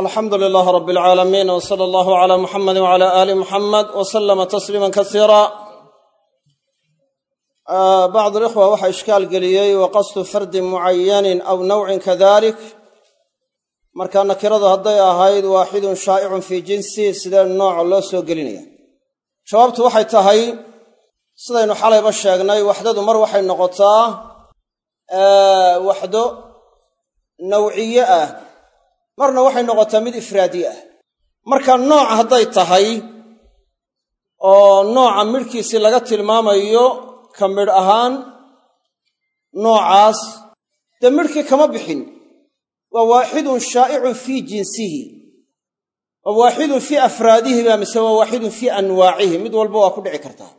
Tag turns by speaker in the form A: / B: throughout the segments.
A: alxamdu lilaah rab alcaalamiin w sala allahu cala muxamedi wcala aali muxamed w salama tasliima kasiira bacd alikhwa waxaa ishkaal geliyey wa qasdu fardin mucayanin aw nawcin kadalik marka nakiradu hadday ahayd waaxidun shaa'icun fii jinsi sidee nooc loo soo gelinaya. Jawaabtu waxay tahay sidaynu xalayba sheegnay waxdadu mar waxay noqotaa waxdo nawciye ah marna waxay noqotaa mid ifraadiye ah. Marka nooc hadday tahay oo nooca midhkiisii laga tilmaamayo ka midh ahaan noocaas dee midhkii kama bixin. Waa waaxidun shaa'icun fii jinsihi. Waa waaxidun fii afraadihi ba mise waa waaxidun fii anwaacihi. Mid walba waa ku dhici kartaa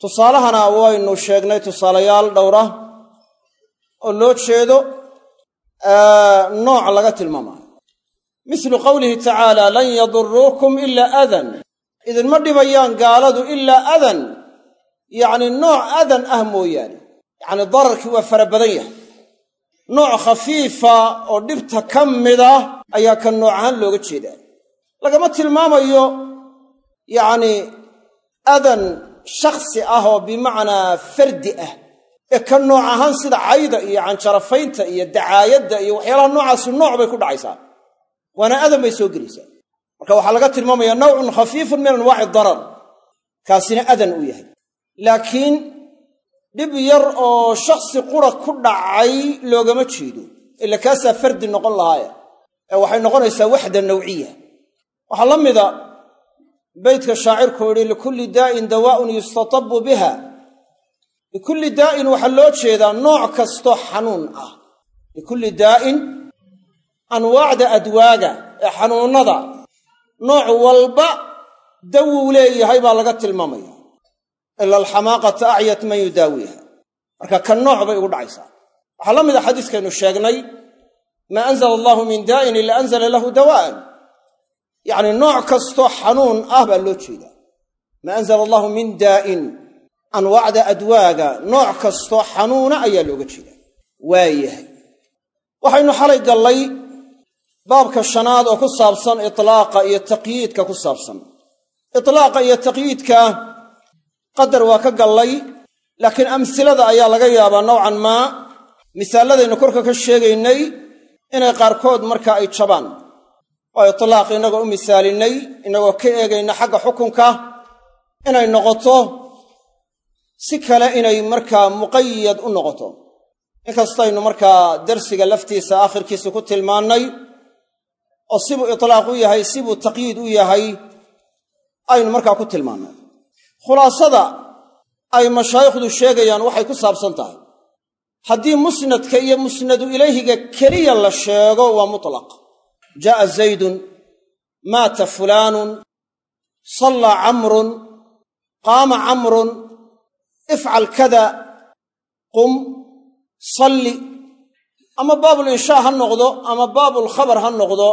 A: tusaalahana waynu sheegnay tusaalayaal dhowra oo loo jeedo nooc laga tilmaamaayo. Mislu qowlihi tacaala lan yaduruukum ilaa adan. Idinma dhibayaan gaaladu ilaa adan. Yacni nooc adan ah mooyaane. Yacni dararkii waa fara badan yahay. Nooc khafiifa oo dhibta ka mida ayaa ka nooc ahaan looga jeedaa. Lagama tilmaamayo yacni adan shakhsi ah oo bimacnaa fardi ah ee ka nooc ahaan sida cayda iyo canjarafaynta iyo dacaayadda iyo waxyaalaha noocaasi nooc bay ku dhacaysaa. Waana adan bay soo gelaysaa. Marka waxaa laga tilmaamaya nawcun khafiifun min anwaaci darar. Kaasina adan uu yahay. Laakiin dhib yar oo shakhsi qura ku dhacay loogama jeedo ila kaasaa fardi noqon lahaaya ee waxay noqonaysaa waxda nawciya. Waxaa la mida beytka shaacirku yidhi likulli daa'in dawaa'un yustatabu biha likulli daa'in waxaa loo jeedaa nooc kastoo xanuun ah. Likulli daa'in anwaacda adwaaga ee xanuunnada nooc walba dawuu leeyahay baa laga tilmaamaya. Ila alxamaaqata acyat man yudaawiha. Marka ka nooc bay ugu dhacaysaa. Waxaa la mida xadiiskaynu sheegnay maa anzala allahu min daa'in ila anzala lahu dawaa'an yacni nooc kastoo xanuun ah baa loo jeedaa. Maa anzala allahu min daa'in anwaacda adwaaga nooc kastoo xanuuna ayaa looga jeedaa. Waayahay waxaynu xalay gallay baabka shanaad oo ku saabsan itlaaqa iyo taqyiidka ku saabsan. Itlaaqa iyo taqyiidka qadar waa ka gallay laakiin amsilada ayaa laga yaabaa nowcan maa misaalladaynu korka ka sheegaynay inay qaarkood marka ay jabaan. Oo itlaaq innagoo u misaalinnay innagoo ka eegayna xagga xukunka inay noqoto si kale inay markaa muqayad u noqoto. Inkastaynu markaa darsiga laftiisa aakhirkiisa ku tilmaannay oo sibuu itlaaq u yahay sibuu taqyiid u yahay aynu markaa ku tilmaannay. Khulaasada ay mashaayikhdu sheegayaan waxay ku saabsan tahay. Haddii musnadka iyo musnadu ilayhiga keliya la sheego waa mutlaq. Jaa'a zaydun maata fulaanun sallaa camrun qaama camrun ifcal kada qum salli ama baabulinshaa ha noqdo ama baabulkhabar ha noqdo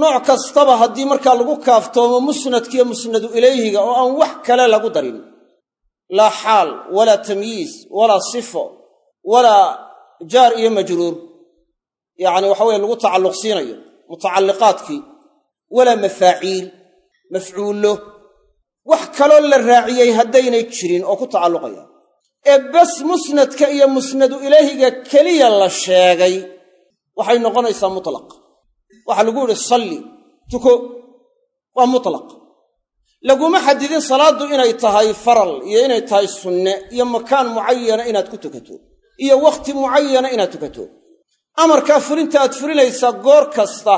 A: nooc kastaba haddii markaa lagu kaaftoomo musnadkiiyo musnadu ilayhiga oo aan wax kale lagu darin. Laa xaal walaa tamyiis walaa sifo walaa jaar iyo majruur. Yacni waxa weye lagu tacalluq siinayo mutacalliqaadkii walaa mafaaciil mafcuullo wax kaloo la raaciyey haddaynay jirin oo ku tacalluqaya. Ee bas musnadka iyo musnadu ilayhiga keliya la sheegay waxay noqonaysaa mutlaq. Waxaa lagu yidhi salli tuko. Waa mutlaq. Laguma xadidin salaaddu inay tahay faral iyo inay tahay sunne iyo makaan mucayana inaad ku tukato iyo wakhti mucayana inaad tukato. Amarkaa fulinta aad fulinaysaa goor kasta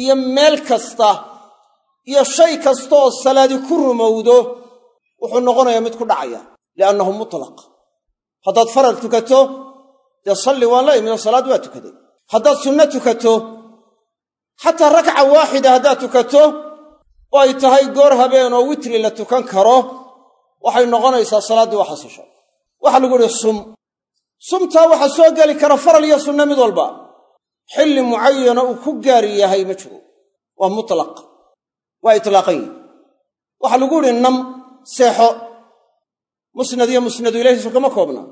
A: iyo meel kasta iyo shay kasta oo salaadi ku rumowdo wuxuu noqonayaa mid ku dhacaya liannahu mutlaq. Haddaad faral tukato dee salli waan la imid oo salaad waa tukaday. Haddaad sunno tukato xataa rakca waaxida haddaad tukato oo ay tahay goor habeen oo witri la tukan karo. Waxay noqonaysaa salaaddii waa xasisho waxaa lagu yidhi sum. Sumtaa waxaa soo geli kara faral iyo sunne mid walba. Xilli mucayana uu ku gaar yahay ma jiro. Waa mutlaq waa itlaaqan yihi waxaa lagu yidhi nam seexo. Musnad iyo musnadu ilayhiisu kama koobna.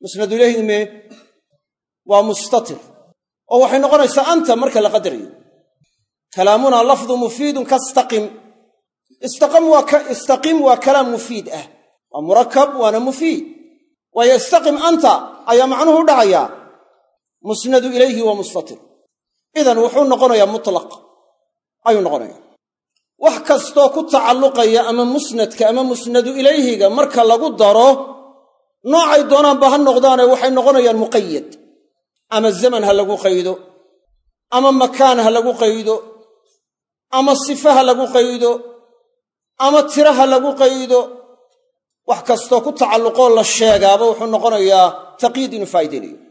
A: Musnadu ilayhi mee waa mustatir. Oo waxay noqonaysaa anta marka la qadarayo kalaamunaa lafdu mufiidun kastaqim. Istaqim waa kalaam mufiid ah. Waa murakab waana mufiid. Waayo istaqim anta ayaa macnuhu u dhacayaa musnadu ilayhi wa mustatir. Idan wuxuu noqonayaa mutlaq. Ayuu noqonayaa wax kastoo ku tacalluqaya ama musnadka ama musnadu ilayhiga marka lagu daro noocay doonaanba ha noqdaane waxay noqonayaan muqayad ama zaman ha lagu qaydo ama makaan ha lagu qaydo ama sifa ha lagu qaydo ama tira ha lagu qaydo wax kastoo ku tacalluqoo la sheegaaba wuxuu noqonayaa taqyiid inuu faa'iidaynayo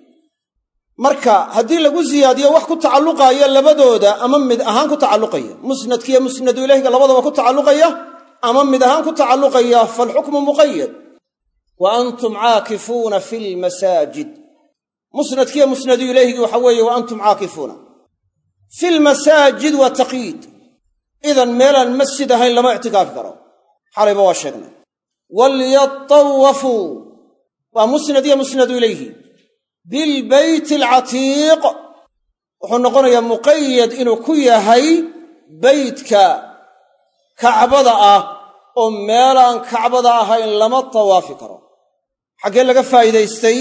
A: marka haddii lagu siyaadiyo wax ku tacalluqaaya labadooda ama mid ahaan ku tacalluqaya musnadkiiyo musnadu ilayhiga labadaba ku tacalluqaya ama mid ahaan ku tacalluqaya faalxukmu muqayad wa antum caakifuuna fi lmasaajid musnadkiiyo musnadu ilayhigi waxa weeye wa antum caakifuuna fi lmasaajid waa taqyiid. Idan meelaan masjid ahayn lama ictikaafi karo. Xalayba waa sheegnay. Walyatawafuu waa musnad iyo musnadu ilayhi bilbeyti alcatiiq. Wuxuu noqonayaa muqayad inuu ku yahay beytka kacbada ah oo meelaan kacbada ahayn lama tawaafi karo. Xaggee laga faa'iidaystay?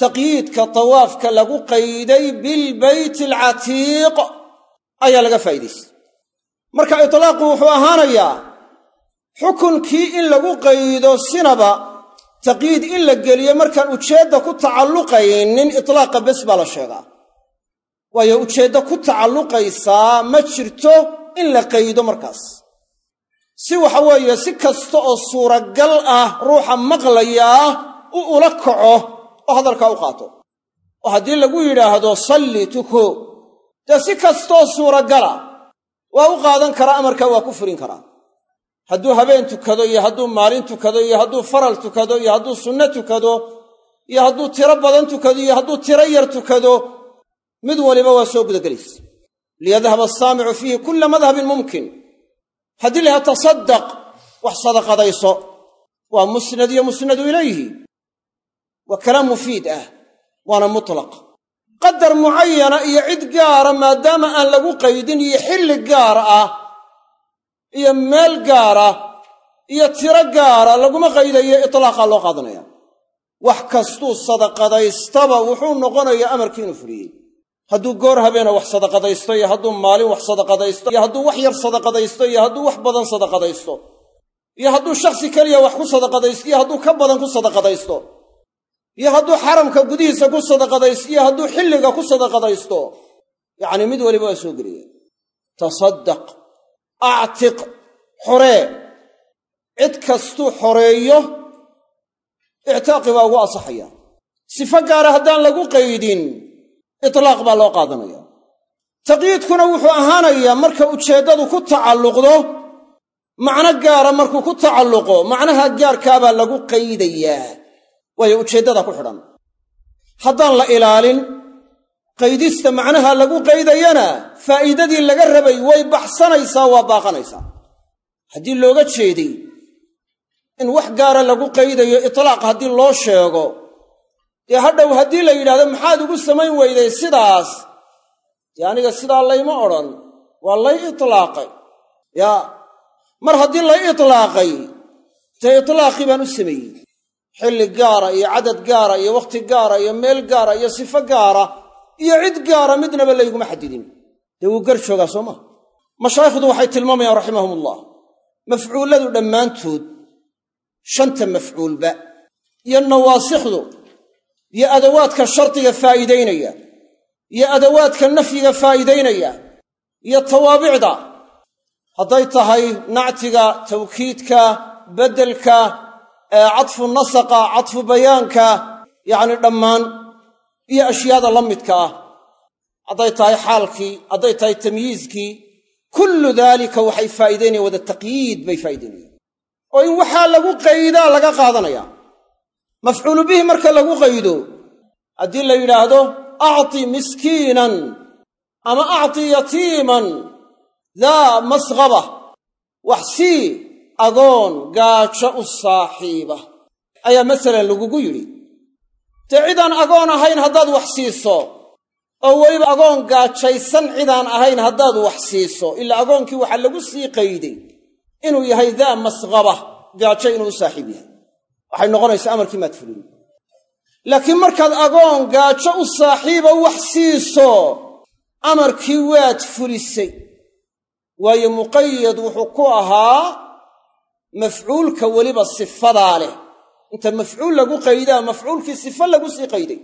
A: Taqyiidka tawaafka lagu qayday bilbeyti alcatiiq ayaa laga faa'iidaystay. Marka itlaaqu wuxuu ahaanayaa xukunkii in lagu qaydo sinaba taqyiid in la geliyo markaan ujeedda ku tacalluqaynin itlaaqa bes baa la sheegaa. Waayo ujeeddo ku tacalluqaysaa ma jirto in la qaydo markaas. Si waxa weeye si kasta oo suuragal ah ruuxa maqlayaa u ula kaco oo hadalkaa u qaato. Oo haddii lagu yidhaahdo salli tuko dee si kastaoo suuragala waa u qaadan karaa amarkaa waa ku furin karaa hadduu habeen tukado iyo hadduu maalin tukado iyo hadduu faral tukado iyo hadduu sunno tukado iyo hadduu tiro badan tukado iyo hadduu tiro yar tukado mid waliba waa soo gudagelaysa liyadhaba asaamicu fiihi kulla madhabin mumkin. Haddii laha tasaddaq wax sadaqadayso. Waa musnad iyo musnadu ilayhi. Waa kalaam mufiid ah waana mutlaq. Qadar mucayana iyo cid gaara maadaama aan lagu qaydin iyo xilli gaar ah iyo meel gaara iyo tiro gaara laguma qaydayo itlaaqa loo qaadanaya. Wax kastuu sadaqadaystaba wuxuu noqonayaa amarkii inuu fuliyey. Hadduu goor habeena wax sadaqadaysto iyo hadduu maalin wax sadaqadaysto iyo hadduu wax yar sadaqadaysto iyo hadduu wax badan sadaqadaysto iyo hadduu shakhsi keliya wax ku sadaqadaysto iyo hadduu ka badan ku sadaqadaysto iyo hadduu xaramka gudihiisa ku sadaqadaysto iyo hadduu xilliga ku sadaqadaysto. Yacni mid waliba waa soo gelaya tasaddaq actiq xoree. Cid kastuu xoreeyo ictaaqi baa ugu asaxaya sifo gaara haddaan lagu qaydin itlaaq baa loo qaadanaya. Taqyiidkuna wuxuu ahaanayaa marka ujeeddadu ku tacalluqdo macno gaara markuu ku tacalluqo macnaha gaarkaabaa lagu qaydayaa. Waayo ujeeddada ku xidhan. Haddaan la ilaalin qaydista macnaha lagu qaydayana faa'iidadii laga rabay way baxsanaysaa waa baaqanaysaa. Haddii looga jeeday in wax gaara lagu qaydayo itlaaq haddii loo sheego dee hadhow haddii la yidhahdo maxaad ugu samayn weyday sidaas dee aniga sidaa layma odhan waa lay itlaaqay. Yaa mar haddii lay itlaaqay dee itlaaqii baan u sameeyey. Xilli gaara iyo cadad gaara iyo wakhti gaara iyo meel gaara iyo sifo gaara iyo cid gaara midnaba layguma xadidin. Dee wuu gar joogaa soo maa mashaayikhdu waxay tilmaamayaan raximahumullah. Mafcuulladu dhammaantood shanta mafcuulba iyo nawaasikhdu iyo adawaadka shardiga faa'iidaynaya iyo adawaadka nafyiga faa'iidaynaya iyo tawaabicda hadday tahay nactiga tawkiidka beddelka cadfu nasaqa cadfu bayaanka yacni dhammaan iyo ashyaada la midka ah. Hadday tahay xaalkii hadday tahay tamyiizkii kullu daalika waxay faa'iidaynayan wada taqyiid bay faa'idaynayaan oo in waxaa lagu qaydaa laga qaadanaya. Mafcuulu bihi marka lagu qaydo haddii la yidhaahdo acti miskiinan ama acti yatiiman daa masqaba wax sii agoon gaajo u saaxiiba. Ayaa masalan lagugu yidhi dee cidaan agoon ahayn haddaad wax siiso oo weliba agoon gaajaysan cidaan ahayn haddaad wax siiso ilaa agoonkii waxaa lagu sii qayday inuu yahay daa masqaba gaajo inuu u saaxiib yahay. Waxay noqonaysaa amarkii maad fulin laakiin markaad agoon gaajo u saaxiiba wax siiso amarkii waad fulisay. Waayo muqayad wuxuu ku ahaa mafcuulka weliba sifadaa leh inta mafcuul lagu qaydaa mafcuulkii sifa lagu sii qayday.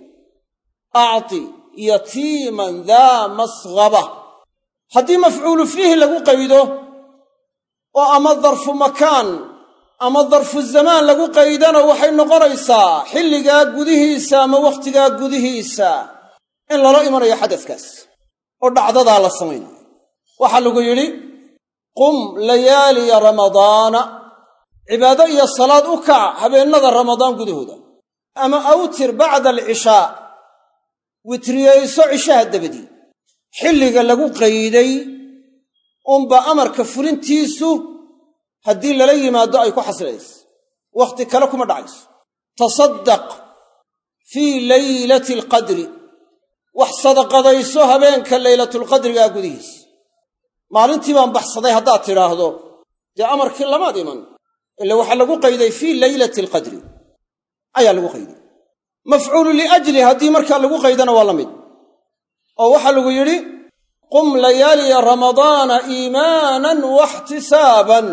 A: Acti yatiiman daa masqaba haddii mafcuulu fiihi lagu qaydo oo ama darfu makaan ama darfu zamaan lagu qaydana waxay noqonaysaa xilligaa gudihiisa ama wakhtigaa gudihiisa. In lala imanayo xadadkaas oo dhacdadaa la samaynayo. Waxaa lagu yidhi qum layaaliya ramadaana cibaado iyo salaad u kac habeennada ramadaan gudahooda ama awtir bacda alcishaa witriyeyso cishaha dabadii xilliga lagu qayday unba amarka fulintiisu haddii lala yimaado ay ku xasilayso wakhti kale kuma dhacayso. Tasaddaq fii laylati alqadri. Wax sadaqadayso habeenka laylatulqadrigaa gudihiisa maalintii baan baxsaday haddaad tidhaahdo. Dee amarkii lamaad iman ila waxaa lagu qayday fii laylati alqadri. Ayaa lagu qayday. Mafcuulu liajli haddii markaa lagu qaydana waa la mid. Oo waxaa lagu yidhi qum layaaliya ramadaana iimaanan waxtisaaban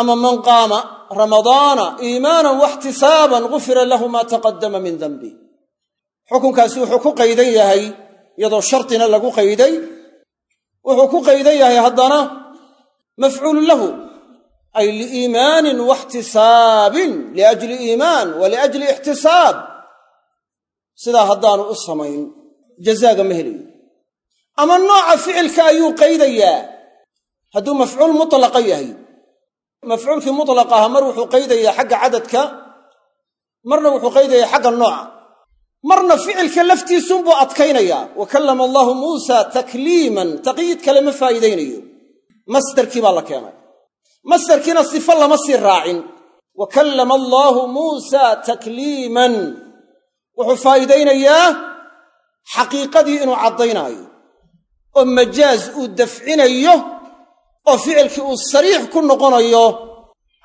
A: ama man qaama ramadaana iimaanan waxtisaaban gufira lahu maa taqaddama min danbi xukunkaasi wuxuu ku qaydan yahay iyadoo shardina lagu qayday wuxuu ku qaydan yahay haddana mafcuulu lahu ay liiimaanin waxtisaabin liajli iimaan wa liajli ixtisaab. Sidaa haddaanu u samayn jazaaga ma helayo. Ama nooca ficilka ayuu qaydayaa. Hadduu mafcuul mutlaqa yahay mafcuulkii mutlaq aha mar wuxuu qaydayaa xagga cadadka marna wuxuu qaydayaa xagga nooca. Marna ficilka laftiisunbuu adkaynayaa. Wa kallama allaahu muusa takliiman taqyiid kale ma faa'iidaynayo. Masdarkii baa la masdarkiina sifo lama sii raacin. Wa kallama allaahu muusa takliiman. Wuxuu faa'iidaynayaa xaqiiqadii inuu caddaynaayo oo majaaz uu dafcinayo oo ficilkii uu sariix ku noqonayo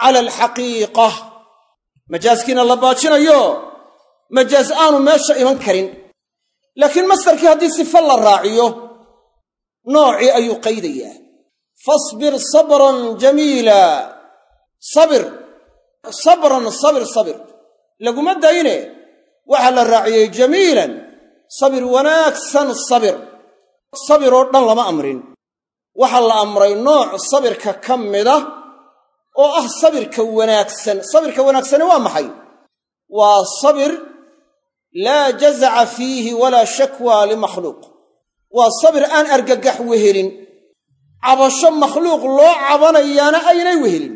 A: cala alxaqiiqa. Majaaskiina la baajinayo majaaz aanu meesha iman karin. Laakiin masdarkii haddii sifo la raaciyo noocii ayuu qaydayaa fasbir sabran jamiila. Sabir sabran sabir sabir. Laguma dayne waxaa la raaciyey jamiilan. Sabir wanaagsan sabir. Sabir oo dhan lama amrin. Waxaa la amray nooc sabirka ka mida oo ah sabirka wanaagsan. Sabirka wanaagsani waa maxay? Waa sabir laa jazaca fiihi walaa shakwa limakhluuq waa sabir aan argagax wehelin cabasho makhluuq loo cabanayaana aynay wehelin.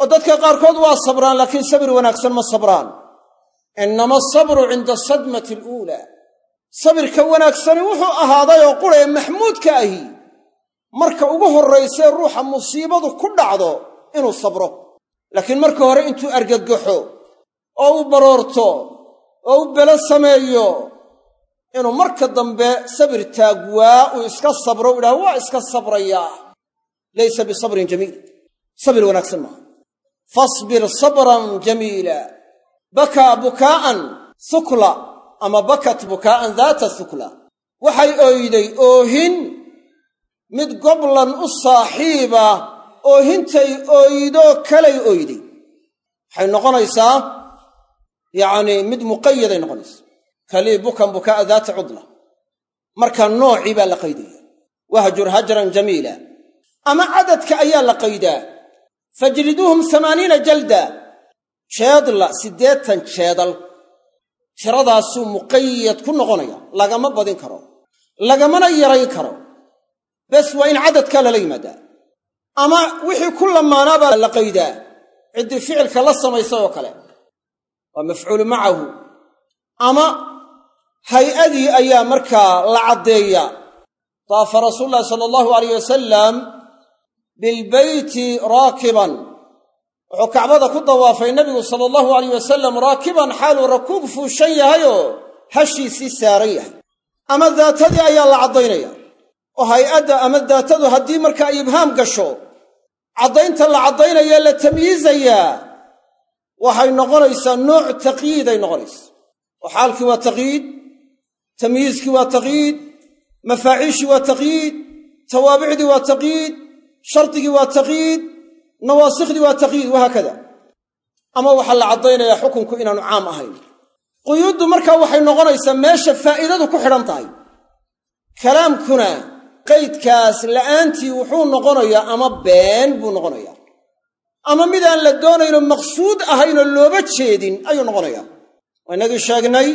A: Oo dadka qaarkood waa sabraan laakiin sabir wanaagsan ma sabraan. Innama asabru cinda asadmati aluulaa sabirka wanaagsani wuxuu ahaaday oo qura ee maxmuudka ahi. Marka ugu horraysee ruuxa musiibadu ku dhacdo inuu sabro. Laakiin marka hore intuu argagaxo oo u baroorto oo u belo sameeyo inuu marka dambe sabir taagwaa uu iska sabro u yidhaha waa iska sabrayaa laysa bisabrin jamiil. Sabir wanaagsan maaha. Fasbir sabran jamiila. Bakaa bukaa'an sukla ama bakat bukaa'an daata sukla. Waxay ooyday oohin mid goblan u saaxiiba oohintay ooydo kalay ooyday. Waxay noqonaysaa yacnii mid muqayaday noqonaysaa kalii bukan bukaa'a daata cudla. Marka noocii baa la qaydaya wahjur hajran jamiila. Ama cadadka ayaa la qaydaa. Fajliduuhum amaaniina jalda. Jeedla siddeetan jeedal. Tiradaasuu muqayad ku noqonaya. Lagama badin karo. Lagamana yarayn karo. Bes waa in cadadkaa lala yimaadaa. Ama wixii ku lamaanaabaa la qaydaa. Ciddii ficilka la samaysay oo kale. Waa mafcuulu macahu. Ama hay'adii ayaa markaa la caddeeya. Daafa rasuulu llahi sala allahu alayh wasalam bilbeyti raakiban. Wuxuu kacbada ku dawaafay nebigu sala allahu alayh wasalam raakiban xaaluu rakuub fuushan yahayoo hashiisii saaran yahay. Ama daatadii ayaa la caddaynaya. Oo hay'adda ama daatadu haddii marka ay ibhaam gasho caddaynta la caddaynaya la tamyiizayaa waxay noqonaysaa nooc taqyiiday noqonaysa oo xaalkii waa taqyiid tamyiizkii waa taqyiid mafaaciishii waa taqyiid tawaabicdii waa taqyiid shardigii waa taqyiid nawaasikhdii waa taqyiid wahaakada ama waxaa la caddaynayaa xukunku inaanu caam ahayn. Quyuuddu markaa waxay noqonaysaa meesha faa'iidadu ku xidhan tahay. Kalaamkuna qaydkaas la'aantii wuxuu noqonayaa ama been buu noqonayaa. Ama midaan la doonayno maqsuud ahaynoo looba jeedin ayuu noqonayaa. Waa inagii sheegnay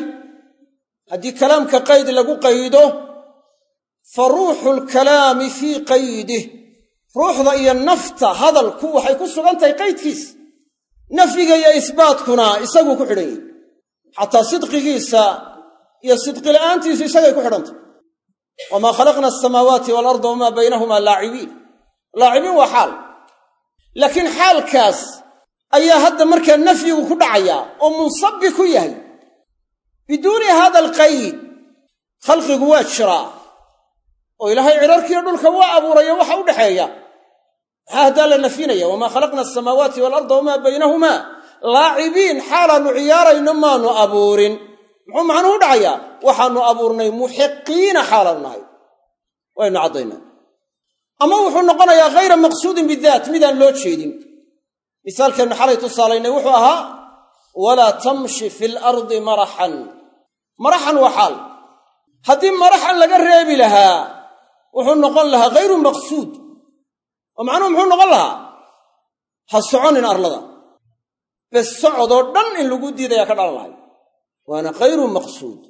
A: haddii kalaamka qayd lagu qaydo fa ruuxu lkalaami fii qaydih ruuxda iyo nafta hadalku waxay ku sugan tahay qaydkiis. Nafyiga iyo isbaatkuna isaguu ku xidhan yahi xataa sidqigiisa iyo sidqila'aantiisu isagay ku xidhantay. Wamaa khalaqna asamaawaati waalarda wamaa baynahumaa laacibiin. Laacibiin waa xaal. Laakiin xaalkaas ayaa hadda markaa nafyigu ku dhacayaa oo munsabbi ku yahay biduuni hada alqayd khalqigu waa jiraa oo ilaahay cidharkiiyo dhulka waa abuuraya waxa u dhexeeya maxaa haddaa la nafyinaya wamaa khalaqna asamaawaati waalarda wamaa baynahumaa? Laacibiin xaalaannu ciyaarayno maanu abuurin. Muxuu macnuhu dhacayaa waxaannu abuurnay muxiqiina xaalaanu nahay. Waynu caddaynaa. Ama wuxuu noqonayaa hayra maqsuudin bidaat midaan loo jeedin. Misaalkeennu xalay tusaalaynay wuxuu ahaa walaa tamshi fi lardi maraxan. Maraxan waa xaal. Haddii maraxan laga reebi lahaa wuxuu noqon lahaa hayru maqsuud. Oo macnuhu muxuu noqon lahaa? Ha soconin arlada. Bes socodoo dhan in lagu diidayaa ka dhalan lahay waana khayru maqsuud.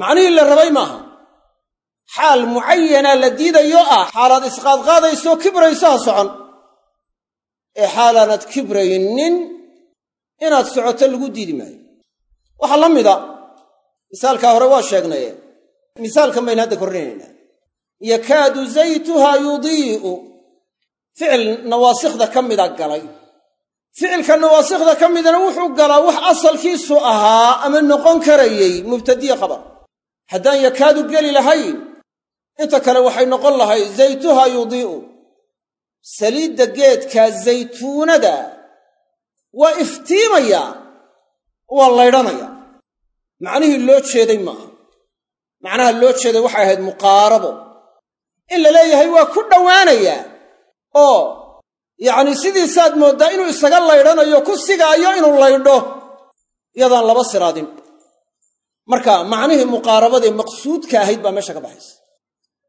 A: Macnihii la rabay maaha. Xaal mucayanaa la diidayo ah xaalaad isqaadqaadaysoo kibrayso ha socon. Ee xaalaanad kibraynin inaad socoto lagu diidi maayo. Waxaa la mida misaalkaa hore waa sheegnaye misaalkan baynu hadda korrinaynaa yakaadu zaytuha yudii'u ficil nawaasikda ka mida galay. Ficilka nawaasikda ka midana wuxuu galaa wax asalkiisu ahaa ama noqon karayey mubtadiye khabar. Haddaan yakaadu geli lahayn inta kale waxay noqon lahay zaytuha yudii'u. Saliidda geedka zaytuunada waa iftiimayaa waa laydhanaya. Macnihii loo jeeday maaha. Macnaha loo jeeday waxay ahayd muqaarabo. In la leeyahay waa ku dhowaanayaa oo yacnii sidiisaad mooddaa inuu isaga laydhanayo ku sigaayo inuu laydho yadaan laba siraadin. Marka macnihii muqaarabadee maqsuudka ahayd baa meesha ka baxaysa.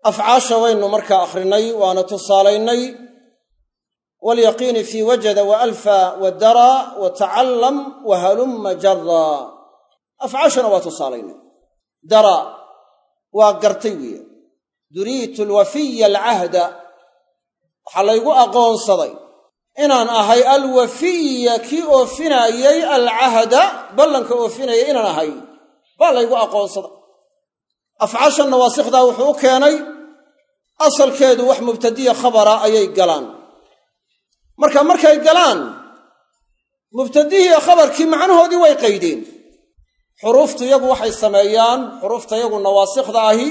A: Afcaasha waynu markaa akhrinay waana tusaalaynay waalyaqiini fii wajada wa alfa wa dara wa tacallam wa halumma jara afcaashana waa tusaalaynay dara waa gartay weeye duriitu alwafiya alcahda waxaa laygu aqoonsaday inaan ahay alwafiya kii oofinaayey alcahda ballanka oofinayay inaan ahay baa laygu aqoonsaday afcaasha nawaasikdaa wuxuu u keenay asalkeedu wax mubtadiya khabara ayay galaan marka markay galaan mubtadihii khabarkii macnahoodii way qaydeen. Xuruuftu iyagu waxay sameeyaan xuruufta iyagu nawaasikda ahi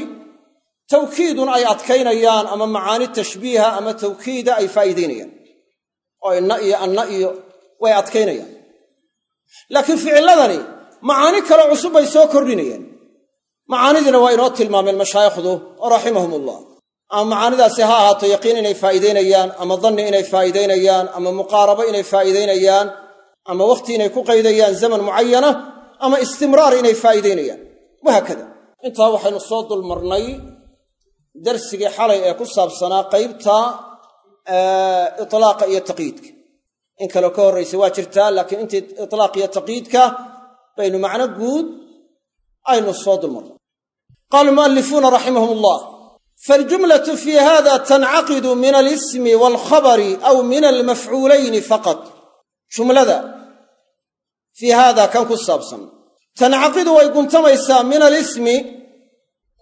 A: tawkiidun ay adkaynayaan ama macaani tashbiiha ama tawkiida ay faa'iidaynayaan. Oo inna iyo anna iyo way adkaynayaan. Laakiin ficilladani macaani kale cusub bay soo kordhinayaan macaanidiina waa inoo tilmaameen mashaayikhdu raximahum ullah ama macaanidaasi ha ahaato yaqiin inay faa'iidaynayaan ama danni inay faa'iidaynayaan ama muqaarabo inay faa'iidaynayaan ama wakhti inay ku qaydayaan zaman mucayana ama istimraar inay faa'iidaynayaan. Wahaakada intaa waxaynu soo dulmarnay darsigii xalay ee ku saabsanaa qaybta itlaaqa iyo taqyiidka in kaleo ka horraysa waa jirtaa laakiin intii itlaaq iyo taqyiidka baynu macno guud aynu soo dulmarnay. Qaala almu'alifuuna raximahum allah faljumlatu fii hada tancaqidu min alismi waalkhabari aw min almafcuulayni faqad jumlada fii haada kan ku saabsan tancaqidu way guntamaysaa min alismi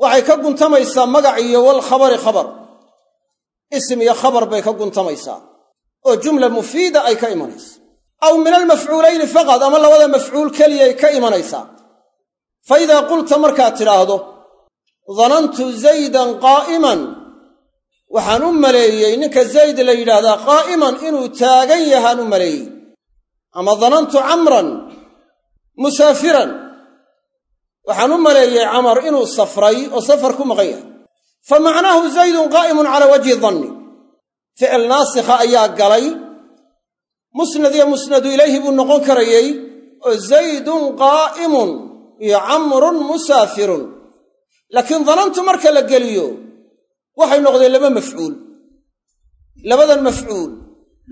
A: waxay ka guntamaysaa magac iyo walkhabari khabar ism iyo khabar bay ka guntamaysaa oo jumla mufiida ay ka imanaysa aw min almafcuulayni faqad ama labada mafcuul keliyay ka imanaysaa fa idaa qulta markaad tidhaahdo danantu zaydan qaa'iman waxaan u maleeyey ninka zayd la yidhaahdaa qaa'iman inuu taagan yahaan u maleeyey. Ama danantu camran musaafiran. Waxaan u maleeyey camar inuu safray oo safar ku maqan yahay. Fa macnaahu zaydun qaa'imun calaa wajhi danni ficil naasikha ayaa galay. Musnad iyo musnadu ilayhi buu noqon karayey oo zaydun qaa'imun iyo camrun musaafirun laakiin danantu marka la geliyo waxay noqdeen laba mafcuul. Labadan mafcuul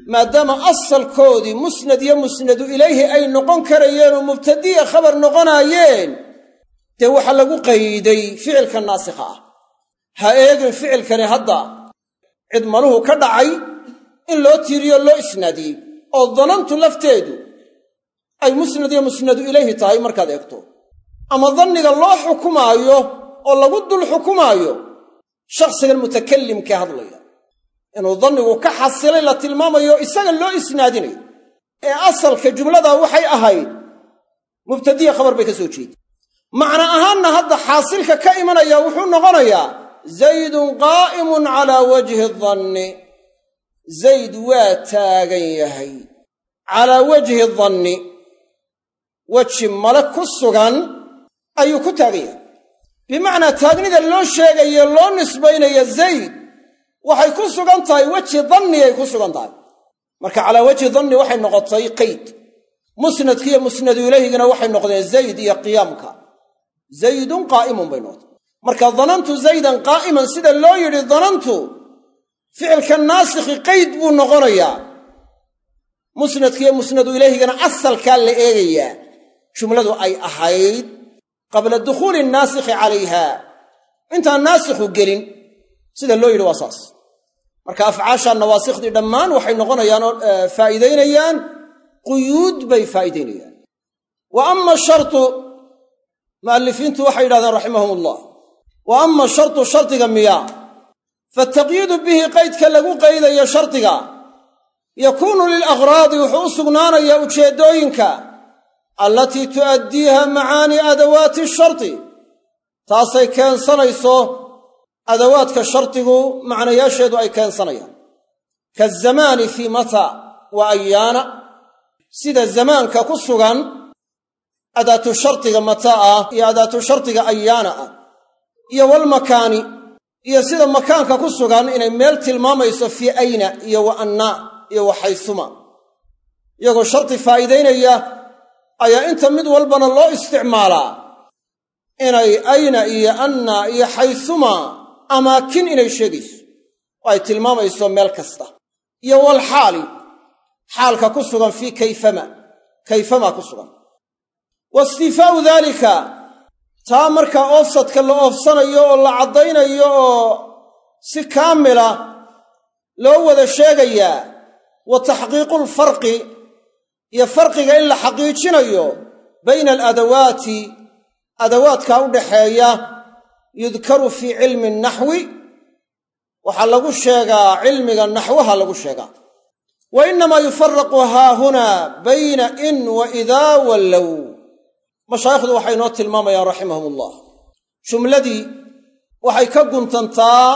A: maadaama asalkoodii musnad iyo musnadu ilayhi ay noqon karayeenoo mubtadiya khabar noqonaayeen dee waxaa lagu qayday ficilka naasikha ah. Ha eegin ficilkani hadda cid maluhu ka dhacay in loo tiiriyo loo isnaadiyey oo danantu lafteedu ay musnad iyo musnadu ilayhi tahay markaad eegto. Ama danniga loo xukumaayo oo lagu dul xukumaayo shakhsigan mutakallimkee hadlaya. Inuu dannigu ka xasilay la tilmaamayo isaga loo isnaadinayo. Ee asalka jumladaa waxay ahayd mubtadiya khabar bay ka soo jeeda macno ahaanna hadda xaasilka ka imanaya wuxuu noqonayaa zaydun qaa'imun calaa wajhi danni zayd waa taagan yahay calaa wajhi danni weji male ku sugan ayuu ku taagan yahay bimacnaa taagnida loo sheegayo loo nisbaynayo zayd waxay ku sugan tahay weji danniyay ku sugan tahay. Marka calaa wajhi danni waxay noqotay qayd. Musnadkiiyo musnadu ilayhigina waxay noqdeen zayd iyo qiyaamka. Zaydun qaa'imun bay noqotay. Marka danantu zaydan qaa'iman sida loo yidhi danantu ficilka naasikhi qayd buu noqonayaa. Musnadkiiyo musnadu ilayhigana asalkaa la eegayaa. Jumladu ay ahayd qabla dukhuuli naasikhi calayha. Intaan naasikhu gelin sida loo yidhi waa saas. Marka afcaasha nawaasikhdii dhammaan waxay noqonayaan oo faa'iidaynayaan quyuud bay faa'iidaynayaan. Wa ama shartu mu'allifiintu waxay yidhahdeen raximahum ullah wa ama shartu shardiga miyaa fataqyiidu bihi qaydka lagu qaydayo shardiga yakuunu lilaghraadi wuxuu u sugnaanayaa ujeeddooyinka allatii tu'addiiha macaani adawaati sharti taasay keensanayso adawaadka shardigu macnayaasheedu ay keensanayaan. Kaazamaani fii mata wa ayaana sida zamaanka ku sugan adaatu shardiga mataa ah iyo adaatu shardiga ayaana ah iyo walmakaani iyo sida makaanka ku sugan inay meel tilmaamayso fii ayna iyo wa annaa iyo wa xaysuma iyagoo shardi faa'iidaynaya ayaa inta mid walbana loo isticmaalaa inay ayna iyo anna iyo xaysuma amaakin inay sheegayso. Oo ay tilmaamayso meel kasta. Iyo walxaali xaalka ku sugan fii kayfama kayfama ku sugan. Wa istiifaa'u daalika taa markaa oofsadka la oofsanayo oo la caddaynayo oo si kaamila loo wada sheegayaa wa taxqiiqu lfarqi iyo farqiga in la xaqiijinayo bayna aladawaati adawaadka u dhaxeeya yudkaru fii cilmi naxwi waxaa lagu sheegaa cilmiga naxwaha lagu sheegaa. Wa innamaa yufaraqu haahunaa bayna in wa idaa wallow mashaayikhdu waxay noo tilmaamayaan raximahum ullah jumladii waxay ka guntantaa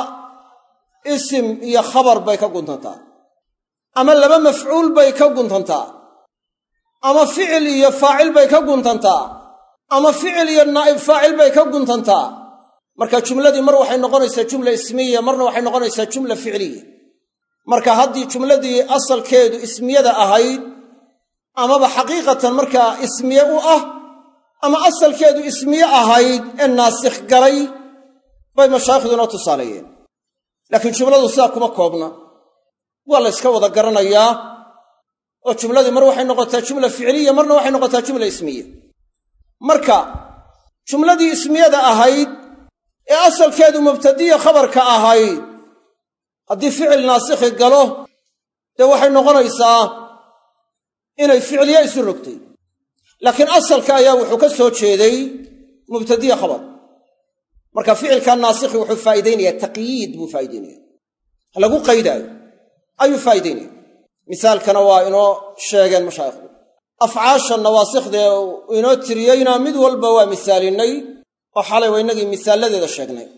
A: isim iyo khabar bay ka guntantaa. Ama laba mafcuul bay ka guntantaa ama ficil iyo faacil bay ka guntantaa. Ama ficil iyo naa'ib faacil bay ka guntantaa. Marka jumladii mar waxay noqonaysaa jumla ismiya marna waxay noqonaysaa jumla ficliya. Marka haddii jumladii asalkeedu ismiyada ahayd amaba xaqiiqatan markaa ismiye u ah ama asalkeedu ismiye ahayd ee naasikh galay bay mashaayikhdu inoo tusaaleeyeen laakiin jumladu sidaa kuma koobna. Waa la yska wada garanayaa oo jumladii mar waxay noqotaa jumla ficliya marna waxay noqotaa jumla ismiya. Marka jumladii ismiyada ahayd ee asalkeedu mubtadiya khabarka ahayd haddii ficil naasikhi galo dee waxay noqonaysaa inay ficliye isu rogtay. Laakiin asalka ayaa wuxuu ka soo jeeday mubtadiya khabar. Marka ficilka naasikhi wuxuu faa'iidaynayaa taqyiid buu faa'idaynaya lagu qaydaayo ayuu faa'idaynaya misaalkana waa inoo sheegeen mashaayikhdu afcaasha nawaasikhdee inoo tiriyeyna mid walba waa misaalinay oo xalay waa innagii misaalladeeda sheegnay.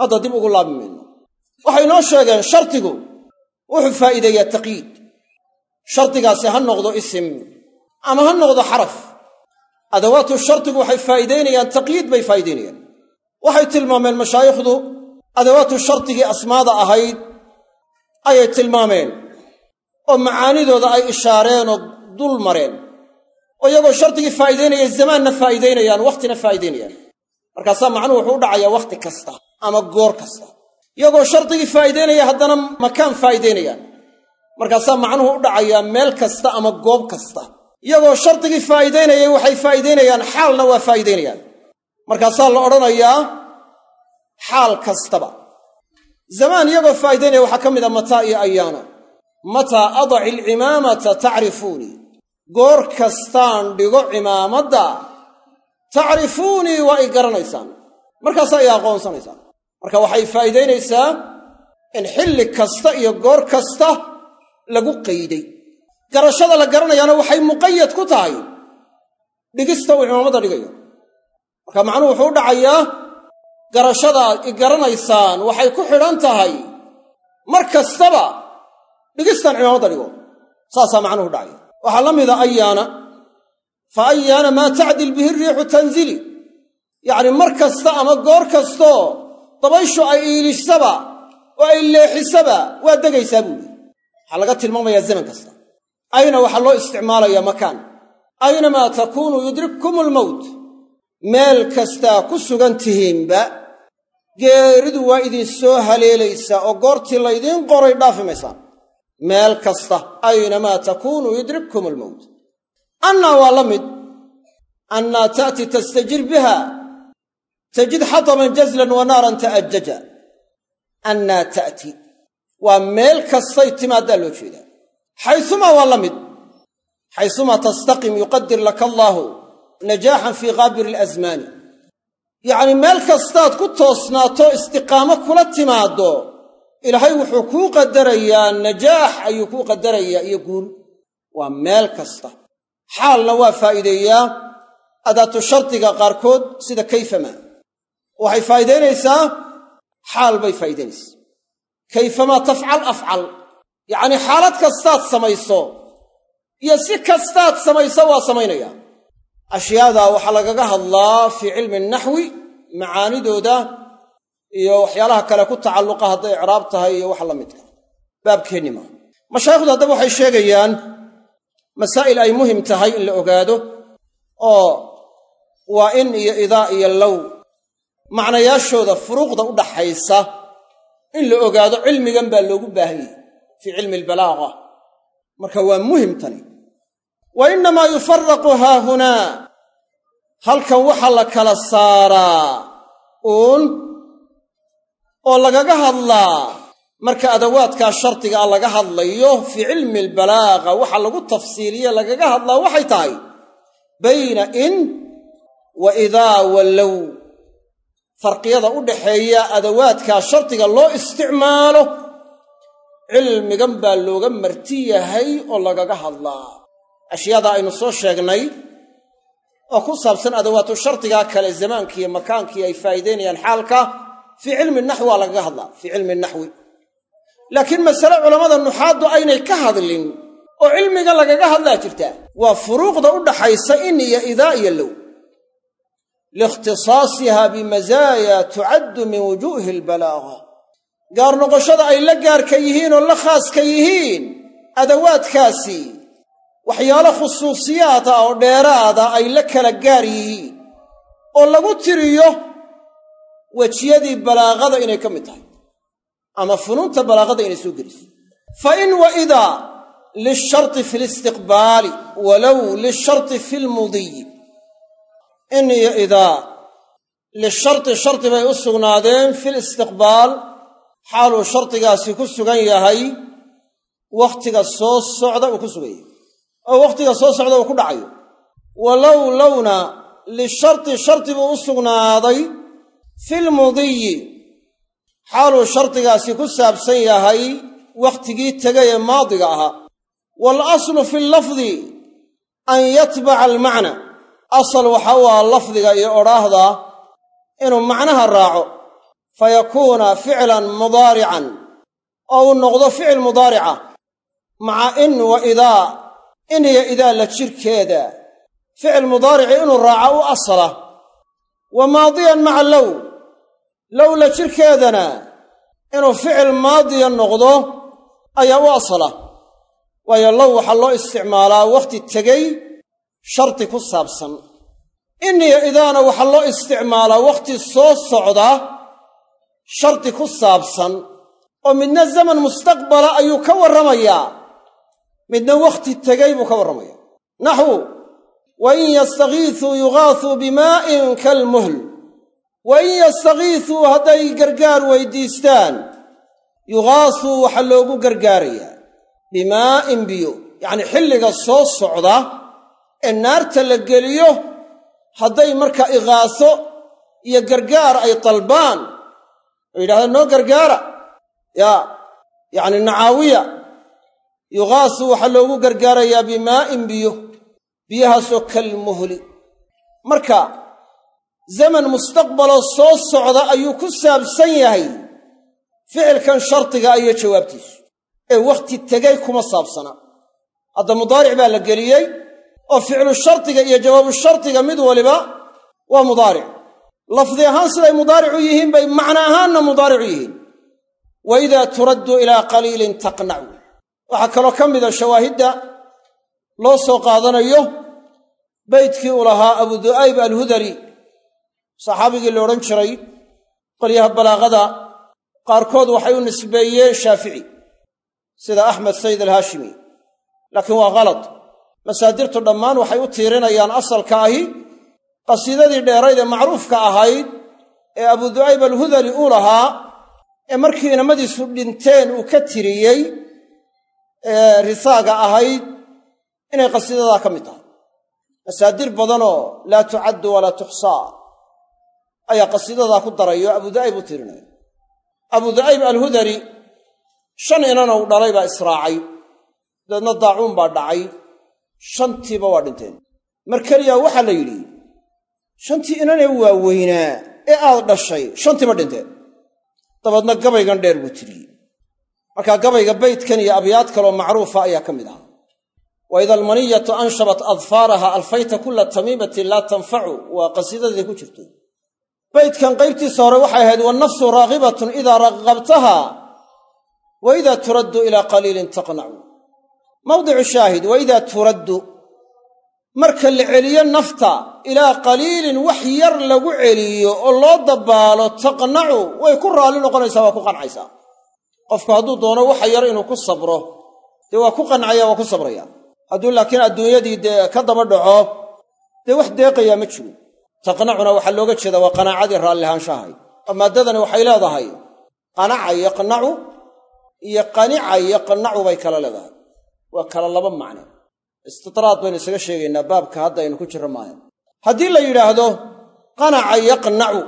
A: Hadda dib ugu laabi mayno waxay inoo sheegeen shardigu wuxuu faa'iideeyaa taqyiid shardigaasi ha noqdo isim ama ha noqdo xaraf. Adawaatu shardigu waxay faa'iidaynayaan taqyiid bay faa'iidaynayaan waxay tilmaameen mashaayikhdu adawaatu shardigii asmaada ahayd ayay tilmaameen oo macaanidooda ay ishaareen oo dul mareen oo iyagoo shardigii faa'iidaynaya zamaanna faa'iidaynayaan wakhtina faa'iidaynayaan. Markaasaa macnuhu wuxuu u dhacayaa wakhti kasta ama goor kasta. Iyagoo shardigii faa'iidaynaya haddana makaan faa'iidaynayaan. Markaasaa macnuhu u dhacayaa meel kasta ama goob kasta. Iyagoo shardigii faa'iidaynayay waxay faa'iidaynayaan xaalna waa faa'iidaynayaan. Markaasaa la odhanayaa xaal kastaba. Zamaan iyagoo faa'idaynaya waxaa ka mid a mataa iyo ayaana mataa adaci alcimaamata tacrifuunii goor kastaan dhigo cimaamadda tacrifuunii waa i garanaysaan. Markaasaa i aqoonsanaysaan. Marka waxay faa'iidaynaysaa in xilli kasta iyo goor kasta lagu qayday garashada la garanayaana waxay muqayad ku tahay. Dhigista uu cimaamadda dhigayo marka macnuhu wuxuu u dhacayaa garashadaad i garanaysaan waxay ku xidhan tahay. Mar kastaba dhigistaan cimaamadda dhigo. Saasaa macnuhu dhacaya waxaa la mida ayaana fa ayaana maa tacdil bihi riixu tanzili. Yacni mar kasta ama goor kastoo dabayshu ay iilisaba oo ay leexisaba waa degaysaa buuhi waxaa laga tilmaamayaa zaman kasta. Ayna waxaa loo isticmaalayaa makaan. Aynamaa takuunu yudrikkum almowt meel kastaa ku sugan tihiinba geeridu waa idin soo haleelaysaa oo goortii laydiin qoray dhaafi maysaan meel kasta aynamaa takuunu yudrikkum almowt annaa waa la annaa ta'ti tastajir biha. Tajid xataman jazlan wa naaran ta'ajaja annaa ta'ti. Waa meel kastay timaaddaa loo jeedaa xaysumaa waa la mid. Xaysumaa tastaqim yuqadir laka allaahu najaaxan fii qaabiri alasmaani yacnii meel kastaad ku toosnaato istiqaamo kula timaaddo ilaahay wuxuu kuu qadarayaa najaax ayuu kuu qadarayaa iyo guul. Waa meel kasta. Xaalna waa faa'iideeyaa. Adaatu shardiga qaarkood sida kayfama. Waxay faa'iidaynaysaa xaal bay faa'iidaynaysaa kayfamaa tafcal afcal. Yacnii xaalad kastaad samayso iyo si kastaad samayso waa samaynayaa ashyaadaa waxaa lagaga hadlaa fii cilmi naxwi macaanidooda iyo waxyaalaha kale ku tacalluqa hadday icraab tahay iyo waxa la midka baabkeenni maaha mashaayikhdu haddaba waxay sheegayaan masaa'il ay muhiim tahay in la ogaado oo waa in iyo idaa iyo low macnayaashooda furuuqda u dhaxaysa in la ogaado cilmigan baa loogu baahan yahay fii cilmi albalaaqa marka waa muhiim tani. Wa innamaa yufaraqu haahunaa halkan waxaa la kala saaraa uun oo lagaga hadlaa marka adawaadkaa shardigaa laga hadlayo fii cilmi albalaaqa waxa lagu tafsiiliye lagaga hadlaa waxay tahay bayna in wa idaa wallow farqiyada u dhaxeeya adawaadkaa shardiga loo isticmaalo cilmigan baa looga marti yahay oo lagaga hadlaa. Ashyaada aynu soo sheegnay oo ku saabsan adawaatu shardigaa kale zamaankiiyo makaankii ay faa'iidaynayaan xaalka fii cilmi naxwi waa lagaga hadlaa. Fii cilmi naxwi. Laakiin masale culammada nuxaaddu aynay ka hadlin oo cilmiga lagaga hadlaa jirtaa waa furuuqda u dhaxaysa in iyo idaa iyo low. Liikhtisaasiha bimasaaya tucaddu min wujuuhi albalaaga. Gaar noqoshada ay la gaarka yihiin oo la khaaska yihiin adawaadkaasi waxyaalo khusuusiyaad ah oo dheeraada ay la kala gaar yihiin. Oo lagu tiriyo wejiyadii balaaqada inay ka mid tahay ama funuunta balaaqada inay soo geliso fa in wa idaa lisharti fi listiqbaali walow lisharti fi lmudiyi in iyo idaa lisharti shardi bay u sugnaadeen fi listiqbaal xaaluu shardigaasi ku sugan yahay wakhtiga soo socda uu ku sugan yahay oo wakhtiga soo socda uu ku dhacayo. Walow lowna lisharti shardi buu u sugnaaday filmudiyi xaaluu shardigaasi ku saabsan yahay wakhtigii tegay ee maadiga ahaa. Wal aslu fi lafdi an yatbaca almacna. Asal waxa u aha lafdiga iyo odhaahda inuu macnaha raaco. Fa yakuuna ficlan mudaarican. Oo uu noqdo ficil mudaarica. Maca in wa idaa in iyo idaa la jirkeeda. Ficil mudaarici inuu raaco u asala. Wa maadiyan maca low low la jirkeedana inuu ficil maadiya noqdo ayaa u asala. Waayo low waxaa loo isticmaalaa wakhti tegey shardi ku saabsan. In iyo idaana waxaa loo isticmaalaa wakhti soo socda shardi ku saabsan. Oo midna zaman mustaqbala ayuu ka warramayaa midna wakhti tegey buu ka warramaya. Naxwu wa in yastakiisuu yugaasuu bimaa'in kalmuhl wa in yastakiisuu hadday gargaar weydiistaan yugaasuu waxaa loogu gargaarayaa. Bimaa'in biyo yacnii xilliga soo socda ee naarta la geliyo hadday markaa iqaaso iyo gargaar ay dalbaan oo yidhahdaan noo gargaara. Yaa yacni nacaawiya yuqaasu waxaa loogu gargaarayaa bimaa'in biyo biyahaasoo kalmuhli. Marka zaman mustaqbaloo soo socda ayuu ku saabsan yahay ficilkan shardiga iyo jawaabtiisu. Ee wakhti tegay kuma saabsana. Hadda mudaaric baa la geliyey oo ficlu shardiga iyo jawaabu shardiga mid waliba waa mudaaric. Lafdi ahaan siday mudaaricu yihiin bay macno ahaanna mudaaricu yihiin. Wa idaa turaddu ilaa qaliilin taqnacu waxaa kaloo ka mida shawaahidda loo soo qaadanayo beydkii uu lahaa abu du'ayb alhudari saxaabigii la odhan jiray qolyaha balaaqada qaarkood waxay u nisbeeyeen shaafici sida axmed sayd alhaashimi laakiin waa kalad masaadirtu dhammaan waxay u tiirinayaan asalka ahi qasiidadii dheerayd ee macruufka ahayd ee abu du'ayb alhudari uu lahaa ee markii inamadiisu dhinteen uu ka tiriyey ee risaaga ahayd inay qasiidadaa ka mid tahay. Masaadir badanoo laa tucaddu walaa tuxsaa ayaa qasiidadaa ku daray oo abu du'ayb u tirinaya abu du'ayb alhudari shan inana uu dhalay baa israacay dabeedna daacuun baa dhacay shantiiba waa dhinteen. Mar keliya waxaa la yidhi shantii inanee waaweynaa ee aad dhashay shantiiba dhinteen. Dabeedna gabaygan dheer buu tiriyey markaa gabayga baydkan iyo abyaad kaloo macruufa ayaa ka mid ahaa. Wa ida almaniyatu anshabat adfaaraha alfayta kulla tamiimatin laa tanfacu waa qasiidadii ku jirto baydkan qaybtiisa hore waxay ahayd wannafsu raagibatun idaa raqabtaha wa idaa turaddu ilaa qaliilin taqnacu mawdicu shaahid wa idaa turaddu. Marka la celiyo nafta ilaa qaliilin wax yar lagu celiyo oo loo dabbaalo taqnacu way ku raalli noqonaysaa waa ku qancaysaa. Qofku hadduu doono waxa yar inuu ku sabro dee waa ku qancaya waa ku sabraya. Hadduu laakiin adduunyadii dee ka daba dhaco dee wax deeqayaa ma jiro taqnacuna waxaa looga jeedaa waa qanaacadii raallihaanshahay oo maaddadani waxay leedahay qanaca yaqnacu iyo qanica yaqnacu bay kala leedahay. Waa kala laba macne istidraad baynu isaga sheegaynaa baabka hadda aynu ku jirro maayo. Haddii la yidhaahdo qanaca yaqnacu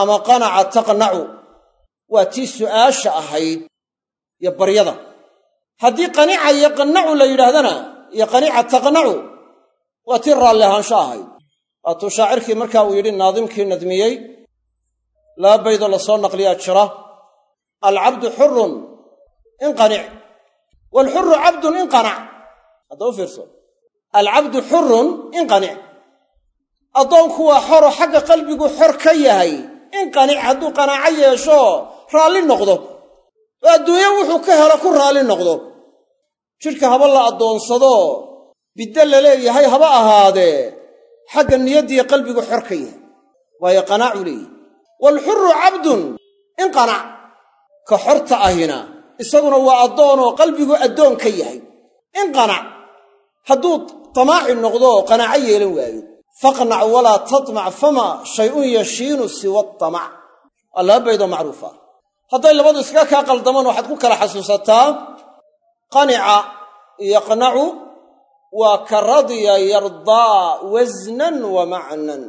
A: ama qanaca taqnacu waa tii su'aasha ahayd iyo baryada. Haddii qanica yaqnacu la yidhaahdana iyo qanica taqnacu waa tii raallihaansho ahayd waatuu shaacirkii markaa uu yidhi naadimkii nadmiyey laba baydoo la soo naqliyaa jira. Alcabdu xurun inqanic. Waalxuru cabdun inqanac. Hadda u fiirso. Alcabdu xurun inqanic. Addoonku waa xoro xagga qalbigu xor ka yahay. Inqanic hadduu qanaaco yeesho raalli noqdo. Oo adduunyo wuxuu ka helo ku raalli noqdo. Jidhka haba la addoonsado bidda la leeyahay haba ahaadee xagga niyaddiiyo qalbigu xor ka yahay waayo qanaacu leeyahy waalxuru cabdun inqanac ka xorta ahina isaguna waa addoonoo qalbigu addoon ka yahay. Inqanac hadduu tamaaci noqdo qanaaco yeelan waayo. Faqnac walaa tatmac fama shayun yashiinu siwa tamac. Waa laba baydoo macruufa. Hadday labadu iskaga kaa qaldamaan waxaad ku kala xasuusataa waa ka radya yardaa wasnan wa macnan.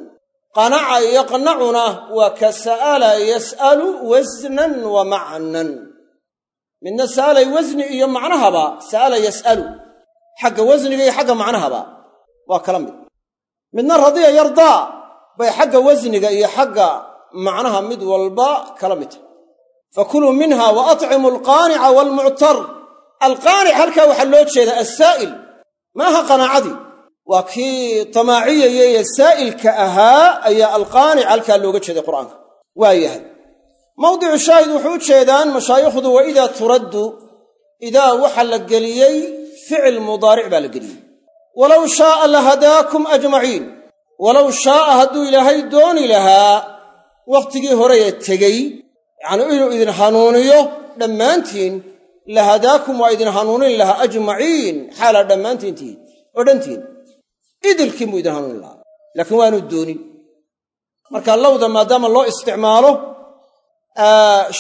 A: Qanaca yaqnacuna waa ka sa'ala yas'alu wasnan wa macnan. Midna sa'alay wasni iyo macnahaba sa'ala yas'alu. Xagga wasniga iyo xagga macnahaba. Waa kala mid. Midna radiya yardaa bay xagga wasniga iyo xagga macnaha mid walba kala mid. Tahay fakuluu minha wa atcimu alqaanica waalmuctar alqaanic halkaa waxaa loo jeedaa assaa'il maaha qanaacadii waa kii tamaaciyaya ee saa'ilka ahaa ayaa alqaanic halkaa looga jeeday qur'aanka. Waa yahay. Mawdicu shaahid wuxuu u jeedaan mashaayikhdu wa idaa turaddu idaa waxa la geliyey ficil mudaaric baa la geliyey. Walow shaaa lahadaakum ajmaciin. Walow shaaa hadduu ilaahay dooni lahaa wakhtigii horeye tegey yacnii inuu idin hanuuniyo dhammaantiin lahadaakum waa idin hanuunin lahaa ajmaciin. Xaalaa dhammaantiin tihiin. Oo dhantihin idilkiin buu idin hanuunin lahaa. Laakiin waanu doonin. Marka lowda maadaama loo isticmaalo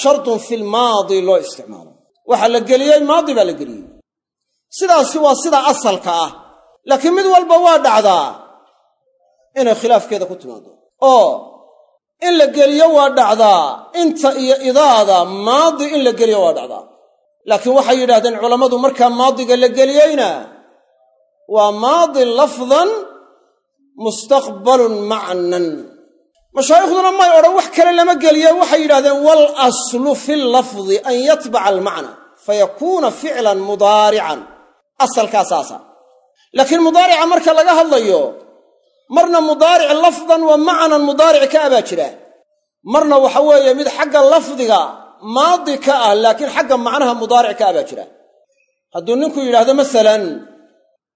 A: shardun fi lmaadi loo isticmaalo. Waxaa la geliyey maadi baa la geliyey. Sidaasi waa sida asalka ah. Laakiin mid walba waa dhacdaa inay khilaafkeeda ku timaado oo in la geliyo waa dhacdaa. Inta iyo idaada maadi in la geliyo waa dhacdaa laakiin waxay yidhahdeen culammadu markaa maadiga la geliyeyna. Waa maadin lafdan mustaqbalun macnan. Mashaayikhduna may odhan wax kale lama geliye waxay yidhahdeen wal aslu fi lafdi an yatbaca almacna fayakuuna ficlan mudaarican. Asalkaa saasa. Laakiin mudaarica marka laga hadlayo marna mudaaric lafdan wa macnan mudaaric ka abaa jira. Marna waxa weeye mid xagga lafdiga maadi ka ah laakiin xagga macnaha mudaaric ka abaa jira. Hadduu ninku yidhaahdo masalan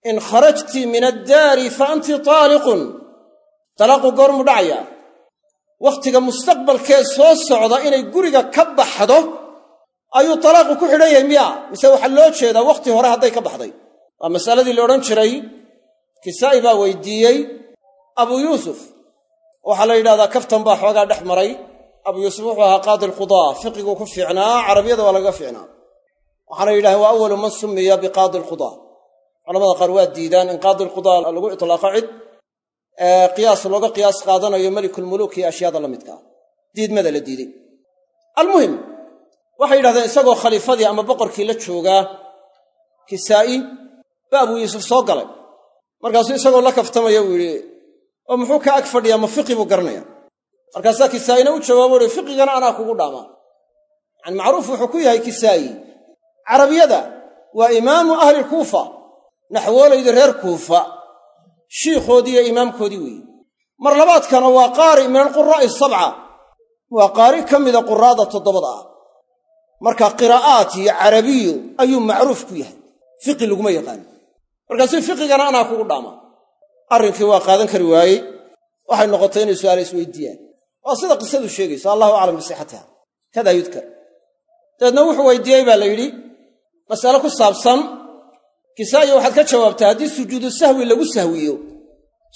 A: in kharajti min addaari fa anti taaliqun talaaqu goormuu dhacaya. Wakhtiga mustaqbalkee soo socda inay guriga ka baxdo ayuu talaaqu ku xidhan yahay miya mise waxaa loo jeedaa wakhti hore hadday ka baxday? Waa masaladii la odhan jiray kisaa'i baa weydiiyey abuu yuusuf. Waxaa la yidhahdaa kaftan baa xoogaa dhex maray abuu yuusuf wuxuu ahaa qaadi alqudaa fiqiguu ku fiicnaa carabiyada waa lagaga fiicnaa. Waxaana yidhahdeen waa awalu man summiya biqaadi alqudaa culamada qaar waa diidaan in qaadi alqudaa lagu itlaaqo cid qiyaas looga qiyaas qaadanayo melikulmuluuk iyo ashyaada la midkaa diidmada la diiday. Almuhim waxay yidhahdeen isagoo khaliifadii ama boqorkii la joogaa kisaa'i ba abuu yuusuf soo galay. Markaasuu isagoo la kaftamaya uu yidhi oo muxuu ka ag fadhiyaa ma fiqi buu garanaya markaasaa kisaa'ina u jawaabo uhi fiqigana anaa kugu dhaamaa. Yani macruuf wuxuu ku yahay kisaa'i carabiyada waa imaamu ahli kuufa naxwoolayda reer kuufa shiikhoodii iyo imaamkoodii weeye mar labaadkana waa qaari min alquraa'i sabca waa qaari ka mida quraada toddobada ah. Marka qiraa'aat iyo carabiyu ayuu macruuf ku yahay. Fiqi laguma yaqaano markaasuu fiqigana anaa kugu dhaamaa. Arrinkii waa qaadan kari waayey. Waxay noqotay inay su'aala isweydiiyaan waa sida qisadu sheegayso allahu aclam bisixatiha. Kadaa yudkar dabeedna wuxuu weydiiyey baa la yidhi masale ku saabsan kisaayo waxaad ka jawaabtaa haddii sujuudu sahwi lagu sahwiyo.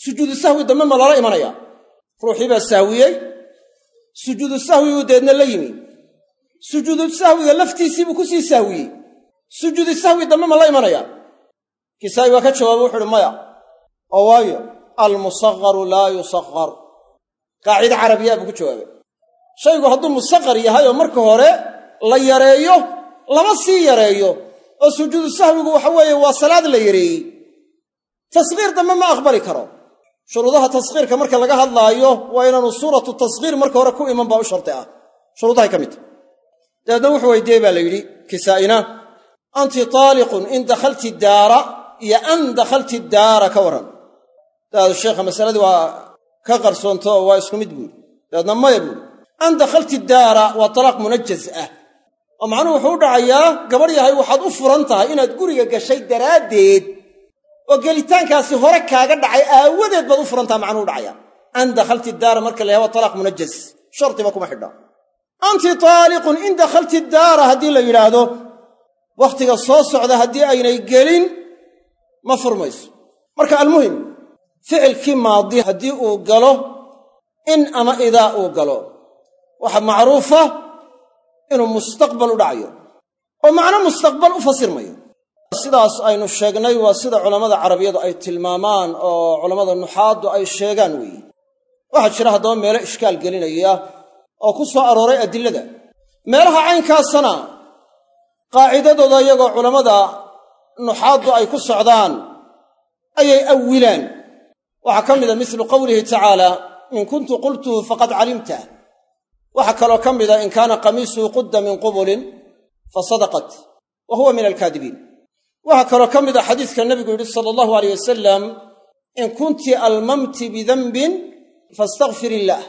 A: Sujuudu sahwi dambe ma lala imanaya. Ruuxii baa sahwiyey. Sujuudu sahwiguu deedna la yimi. Sujuudu sahwiga laftiisiibuu ku sii sahwiyey. Sujuudu sahwi dambe ma la imanaya. Kisaayi waa ka jawaaba wuxu uhi maya. Oo waayo almusaqaru laa yusaqar qaacide carabiyaa buu ku jawaabay. Shaygu hadduu musaqar yahay oo marka hore la yareeyo lama sii yareeyo oo sujuudu sahwigu waxa weeye waa salaad la yareeyey. Tasqiir dambe ma aqbali karo. Shuruudaha tasqiirka marka laga hadlaayo waa inaanu suuratu tasqiir marka hore ku iman baa u sharti ah. Shuruudahay ka mid tahy dabeedna wuxuu weydiiyey baa la yidhi kisaa'ina anti taaliqun in dakhalti daara iyo an dakhalti daara ka warran dabeed sheekha masaladii waa ka qarsoonto oo waa isku mid buuri. Dabeedna maya buuri. An dakhalti daara waa talaaq munajaz ah. Oo macnuhu wuxuu u dhacayaa gabadh yahay waxaad u furan tahay inaad guriga gashay daraaddeed oo gelitaankaasi hore kaaga dhacay aawadeed baad u furantaha macnuhu u dhacaya an dakhalti daara marka la yahay waa talaaq munajaz shardiba kuma xidha anti taaliqun in dakhalti daara haddii la yidhaahdo wakhtiga soo socda haddii aynay gelin ma furmayso. Marka almuhim ficilkii maadi haddii uu galo in ama idaa uu galo. Waxa macruufa inuu mustaqbal u dhacayo oo macno mustaqbal u fasirmayo sidaas aynu sheegnay waa sida culammada carabiyadu ay tilmaamaan oo culammada nuxaaddu ay sheegaan weeye waxaa jira haddaba meelo ishkaal gelinaya oo ku soo arooray adilada. Meelaha caynkaasana qaacidadooda iyagoo culammada nuxaaddu ay ku socdaan ayay awilaan waxaa ka mida mislu qowlihi tacaala in kuntu qultuhu faqad calimta waxaa kaloo ka mida in kaana qamiisuhu qudda min qubulin fa sadaqat wa huwa min alkaadibiin waxaa kaloo ka mida xadiiska nebigu yidhi sala allahu aleyh wasalam in kunti almamti bidanbin faastakfir illaah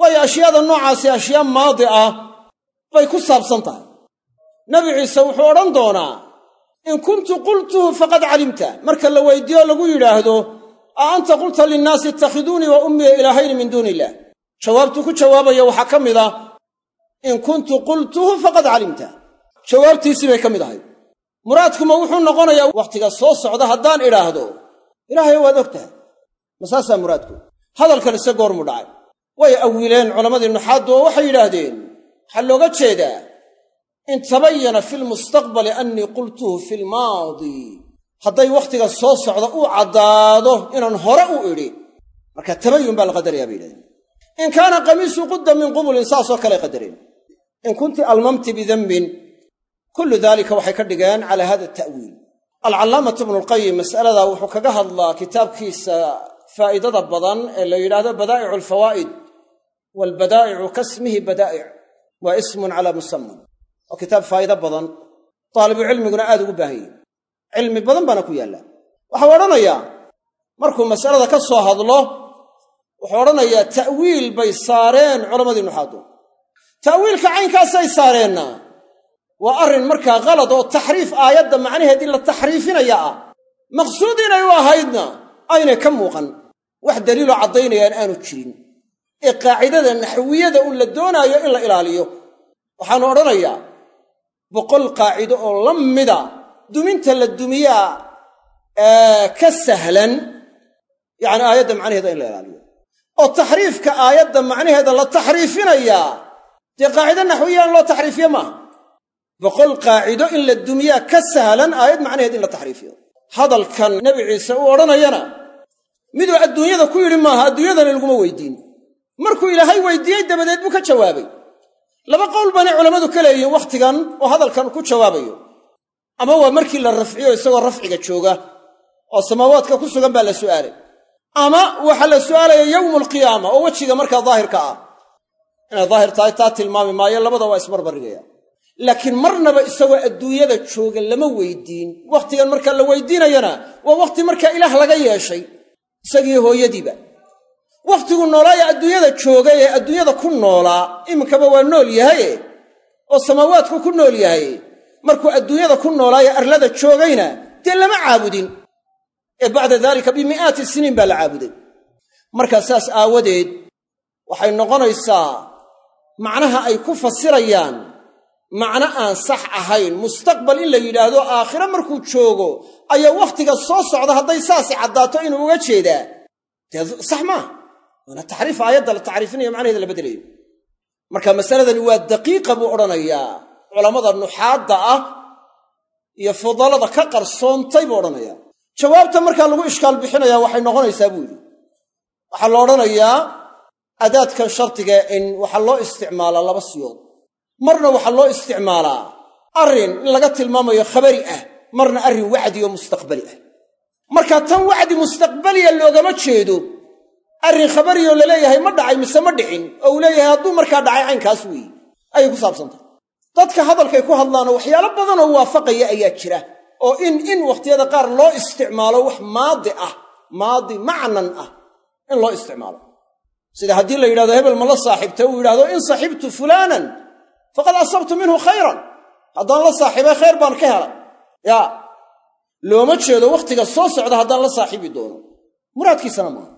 A: waayo ashyaada noocaasi ashyaa maadi ah bay ku saabsan tahay. Nebi ciise wuxuu odhan doonaa in kuntu qultuhu faqad calimta marka la weydiiyo lagu yidhaahdo a anta qulta linnaasi ittakhiduunii wa ummiya ilaahayni min duuni illah jawaabtuu ku jawaabaya waxaa ka mid ah in kuntu qultuhu faqad calimta jawaabtiisii bay ka mid ahayd muraadkuma wuxuu noqonayaa wakhtiga soo socda haddaan idhaahdo ilaahayo waad og tahay ma saasaa muraadku hadalkan ise goormu dhacay way awileen culammadii nuxaaddu oo waxay yidhaahdeen waxaa looga jeedaa in tabayana fi lmustaqbali annii qultuhu fi lmaadi hadday wakhtiga soo socda uu caddaado inaan hore u idhi marka tabayun baa la qadarayaa bay yidhahdeen in kaana qamiisu qudda min qubulin saasoo kale qadareen in kunti almamti bidanbin kullu daalika waxay ka dhigeen calaa hada ta'wiil. Alcallaamatu ibnulqayim mas'aladaa wuxuu kaga hadlaa kitaabkiisa faa'idada badan ee la yidhaahdo badaa'icu alfawaa'id waalbadaa'icu kasmihi badaa'ic waa ismun calaa musaman waa kitaab faa'ido badan. Taalibucilmiguna aad ugu baahan yahi cilmi badan baana ku yaalla. Waxau odhanayaa markuu mas'alada ka soo hadlo wuxuu odhanayaa ta'wiil bay saareen culammadii nuxaadu ta'wiilka caynkaasay saareenna waa arrin markaa kalad oo taxriif aayadda macnaheed in la taxriifinaya ah. Maqsuud inay u ahaydna aynay ka muuqan. Wax daliiloo caddaynayaan aanu jirin. Ee qaacidada naxwiyada un la doonaayo in la ilaaliyo. Waxaanu odhanayaa boqol qaacido oo la mida duminta la dumiyaa ka sahlan yacni aayadda macnaheeda in la ilaaliyo. Oo taxriifka aayadda macnaheeda la taxriifinayaa dee qaacido naxwiya in loo taxriifiyo maaha. Boqol qaacido in la dumiyaa ka sahlan aayad macnaheed in la taxriifiyo. Hadalkan nebi ciise uu odhanayana miduu adduunyada ku yidhi maaha adduunyadana laguma weydiin. Markuu ilaahay weydiiyey dabadeed buu ka jawaabay. Laba qowl baanay culammadu ka leeyihiin wakhtigan oo hadalkan ku jawaabayo ama waa markii la rafciyo isagoo rafciga jooga oo samaawaadka ku sugan baa la su'aalay. Ama waxaa la su'aalaya yowmu alqiyaama oo wejiga markaa daahirka ah. Inay daahir tahay taa tilmaami maayo labada waa isbarbarigaya. Laakiin marnaba isagoo adduunyada jooga lama weydiin. Wakhtigan markaa la weydiinayana waa wakhti markaa ilaah laga yeeshay. Isagii hooyadiiba. Wakhtiguu noolaa adduunyada joogay ee adduunyada ku noolaa iminkaba waa nool yahaye? Oo samaawaadku ku nool yahay markuu adduunyada ku noolaa ee arlada joogayna dee lama caabudin. Ee bacda daalika bimi'aati siniin baa la caabuday. Markaa saas aawadeed waxay noqonaysaa macnaha ay ku fasirayaan macno aan sax ahayn. Mustaqbal in la yidhaahdo aakhire markuu joogo ayaa wakhtiga soo socda hadday saasi caddaato inuu uga jeedaa dee sax maaha waana taxriif aayadda la taxriifinayo macnaheeda la beddelayo marka masaladani waa daqiiqa buu odhanayaa culammada nuxaadda ah iyo fudalada ka qarsoontay buu odhanayaa. Jawaabta markaa lagu ishkaal bixinayaa waxay noqonaysaa buu yidhi. Waxaa la odhanayaa adaadkan shardiga in waxaa loo isticmaalaa laba siyood. Marna waxaa loo isticmaalaa arrin in laga tilmaamayo khabari ah marna arrin wacdi oo mustaqbali ah. Marka tan wacdi mustaqbaliya loogama jeedo arrin khabariyoo la leeyahay ma dhacay mise ma dhicin oo uu leeyahay hadduu markaa dhacay caynkaas weeye ayay ku saabsantahay dadka hadalkay ku hadlaanoo waxyaalo badanoo waafaqaya ayaa jira oo in in wakhtiyada qaar loo isticmaalo wax maadi ah maadi macnan ah in loo isticmaalo. Sida haddii la yidhahdo hebel ma la saaxiibta uu yidhahdo in saxibtu fulaanan faqad asabtu minhu khayran. Haddaan la saaxiibay khayr baan ka helay yaa looma jeedo wakhtiga soo socda haddaan la saaxiibi doono. Muraadkiisana maaha.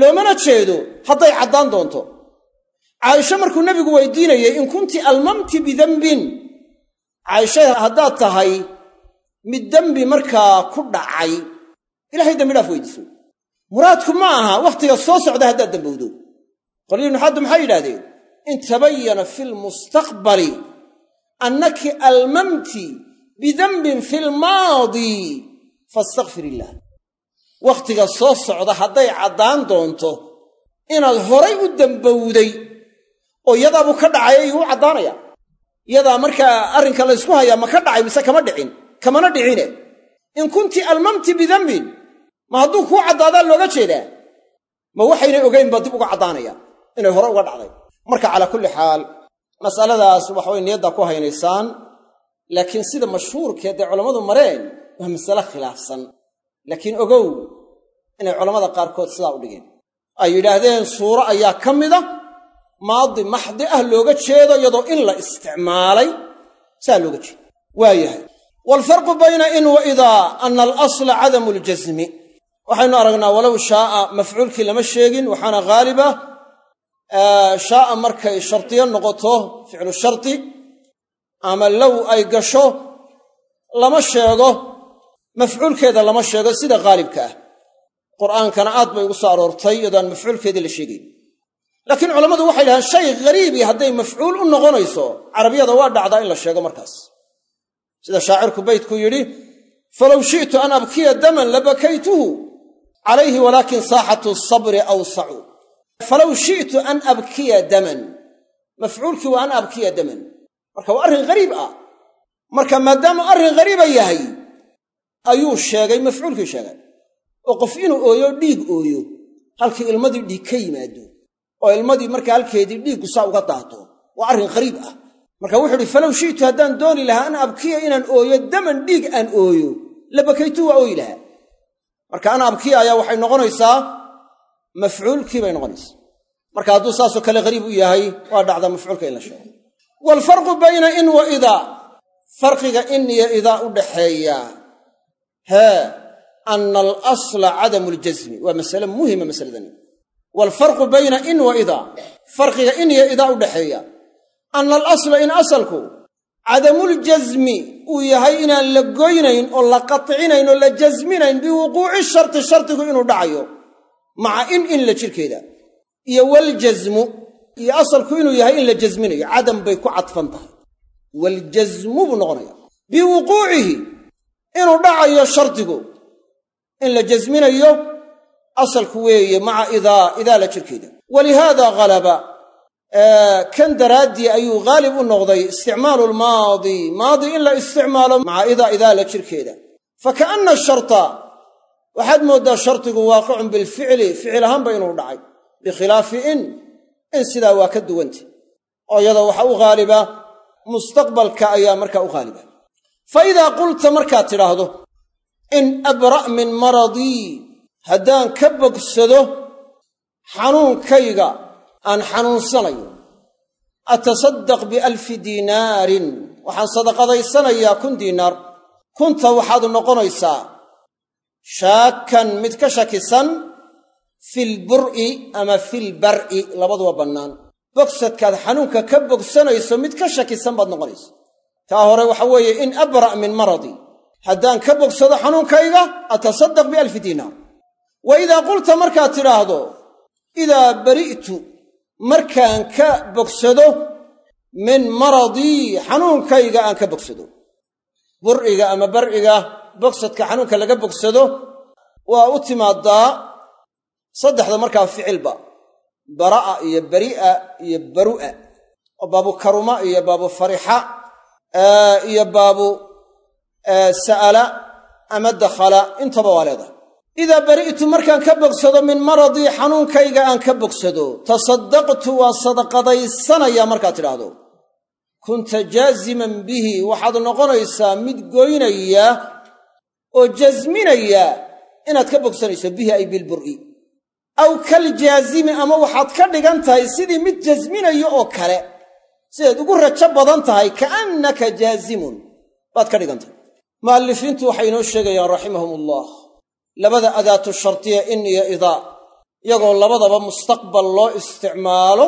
A: Loomana jeedo hadday caddaan doonto caaisho markuu nebigu weydiinayey in kunti almamti bidembin caaisha haddaad tahay mid dembi markaa ku dhacay. Ilahay dembi dhaaf weydiiso. Muraadku ma aha wakhtiga soo socda haddaad dembowdo qolyii nuxaddu maxay yidhahdeen in tabayana fi lmustaqbali annaki almamti bidembin fi lmaadi faastakfir illaah wakhtiga soo socda hadday caddaan doonto inaad horay u dembowday oo yadaabuu ka dhacay ayuu u caddaanaya. Yadaa markaa arrinka laysku hayaa ma ka dhacay mise kama dhicin kamana dhicine. In kunti almamti bidembin ma hadduu kuu caddaadaa looga jeedaa? Ma waxaynay ogaynba dib uga caddaanayaan inay hore uga dhacday. Marka calaa kulli xaal mas'aladaas waxaway niyadda ku haynaysaan laakiin sida mashhuurkee dee culammadu mareen waa masale khilaafsan. Laakiin ogow inay culammada qaarkood sidaa u dhigeen. Ay yidhaahdeen suuro ayaa ka mida maadi maxdi ah looga jeedo iyadoo in la isticmaalay saa looga jeedo. Waa yahay waalfarqu bayna in wa idaa ana alasla cadamu ljasmi waxaynu aragnaa walow shaaa mafcuulkii lama sheegin waxaana haaliba shaaa markay shardiyo noqoto ficlu shardi ama low ay gasho lama sheego mafcuulkeeda lama sheego sida haalibka ah. Qur'aankana aad bay ugu soo aroortay iyadoo aan mafcuulkeedii la sheegayn laakiin culammadu waxay dhahaan shay ghariibii hadday mafcuul u noqonayso carabiyada waa dhacdaa in la sheego markaas. Sida shaacirku beytku yidhi falow shi'tu an abkiya daman labakaytuhu calayhi walaakin saaxatu sabri awsacu. Falow shi'tu an abkiya daman. Mafcuulkii waa an abkiya daman. Marka waa arrin ghariib ah. Marka maadaama arrin ghariiba yahay ayuu sheegay mafcuulkii sheegay. Oo qof inuu ooyo dhiig ooyo. Halkii ilmadii dhiig ka yimaado oo ilmadii markaa halkeedii dhiiggu saa uga daato waa arrin ghariib ah. Marka wuxuu uhi falow shi'tu haddaan dooni lahaa an abkiya inaan ooyo daman dhiig aan ooyo labakaytu waa ooyi lahaa. Marka an abkiya ayaa waxay noqonaysaa mafcuulkii bay noqonaysaa. Marka hadduu saasoo kale ghariib u yahay waa dhacda mafcuulka in la sheego. Waalfarqu bayna in wa idaa farqiga in iyo idaa u dhaxeeya. Hee ana alasla cadamu ljasmi waa masale muhima masaladani waalfarqu bayna in wa idaa farqiga in iyo idaa u dhaxeeya. Ana alasla in asalku cadamuljasmi uu yahay inaan la goynayn oo la qatcinayn oo la jasminayn biwuquuci sharti shardigu inuu dhacayo maca in in la jirkeeda. Iyo waljasmu iyo asalku inuu yahay in la jasminayo cadam bay ku cadfan tahay. Waljasmu buu noqonaya biwuquucihi inuu dhacayo shardigu in la jasminayo asalku weeye maca idaa idaa la jirkeeda walihaada halaba kan daraaddii ayuu haalib u noqday isticmaalu lmaadi maadi in la isticmaalo maca idaa idaa la jirkeeda fa kaanna sharta waxaad mooddaa shardigu waaqicun bilficli ficil ahaanba inuu dhacay. Bikhilaafi in in sidaa waa ka duwanta oo iyada waxa u haaliba mustaqbalka ayaa markaa u haaliba fa idaa markaad tidhaahdo in abra' haddaan ka bogsado xanuunkayga aan xanuunsanayo. Atasaddaq bialfi diinaarin waxaan sadaqadaysanayaa kun diinaar kunta waxaad noqonaysaa shaakan mid ka shakisan filbur'i ama filbar'i labaduba bannaan. Bogsadkaad xanuunka ka bogsanayso mid ka shakisan baad noqonaysa taa hore waxa weeye in abra' min maradi. Haddaan ka bogsado xanuunkayga atasaddaq bialfi diinaar wa idaa qulta markaad tidhaahdo idaa bari'tu markaan ka bogsado min maradii xanuunkayga aan ka bogsado. Bur'iga ama bar'iga bogsadka xanuunka laga bogsado waa u timaadaa saddexda markaa ficilba bara'a iyo bari'a iyo baru'a oo baabu karuma iyo baabu farixa iyo baabu sa'ala ama dakhala intaba waa leedahay idaa bari'tu markaan ka bogsado min maradii xanuunkayga aan ka bogsado tasaddaqtu waa sadaqadaysanayaa markaad tidhaahdo. Kunta jaaziman bihi waxaad noqonaysaa mid goynaya oo jasminaya inaad ka bogsanayso bihi ay bilbur'i aw kaljaazimi ama waxaad ka dhigan tahay sidii mid jasminayo oo kale. Sidayd ugu rajo badan tahay kaannaka jaazimun baad ka dhigan tahay. Mu'allifiintu waxay inoo sheegayaan raximahum ullah labada adaatu shardiya in iyo idaa iyagoo labadaba mustaqbal loo isticmaalo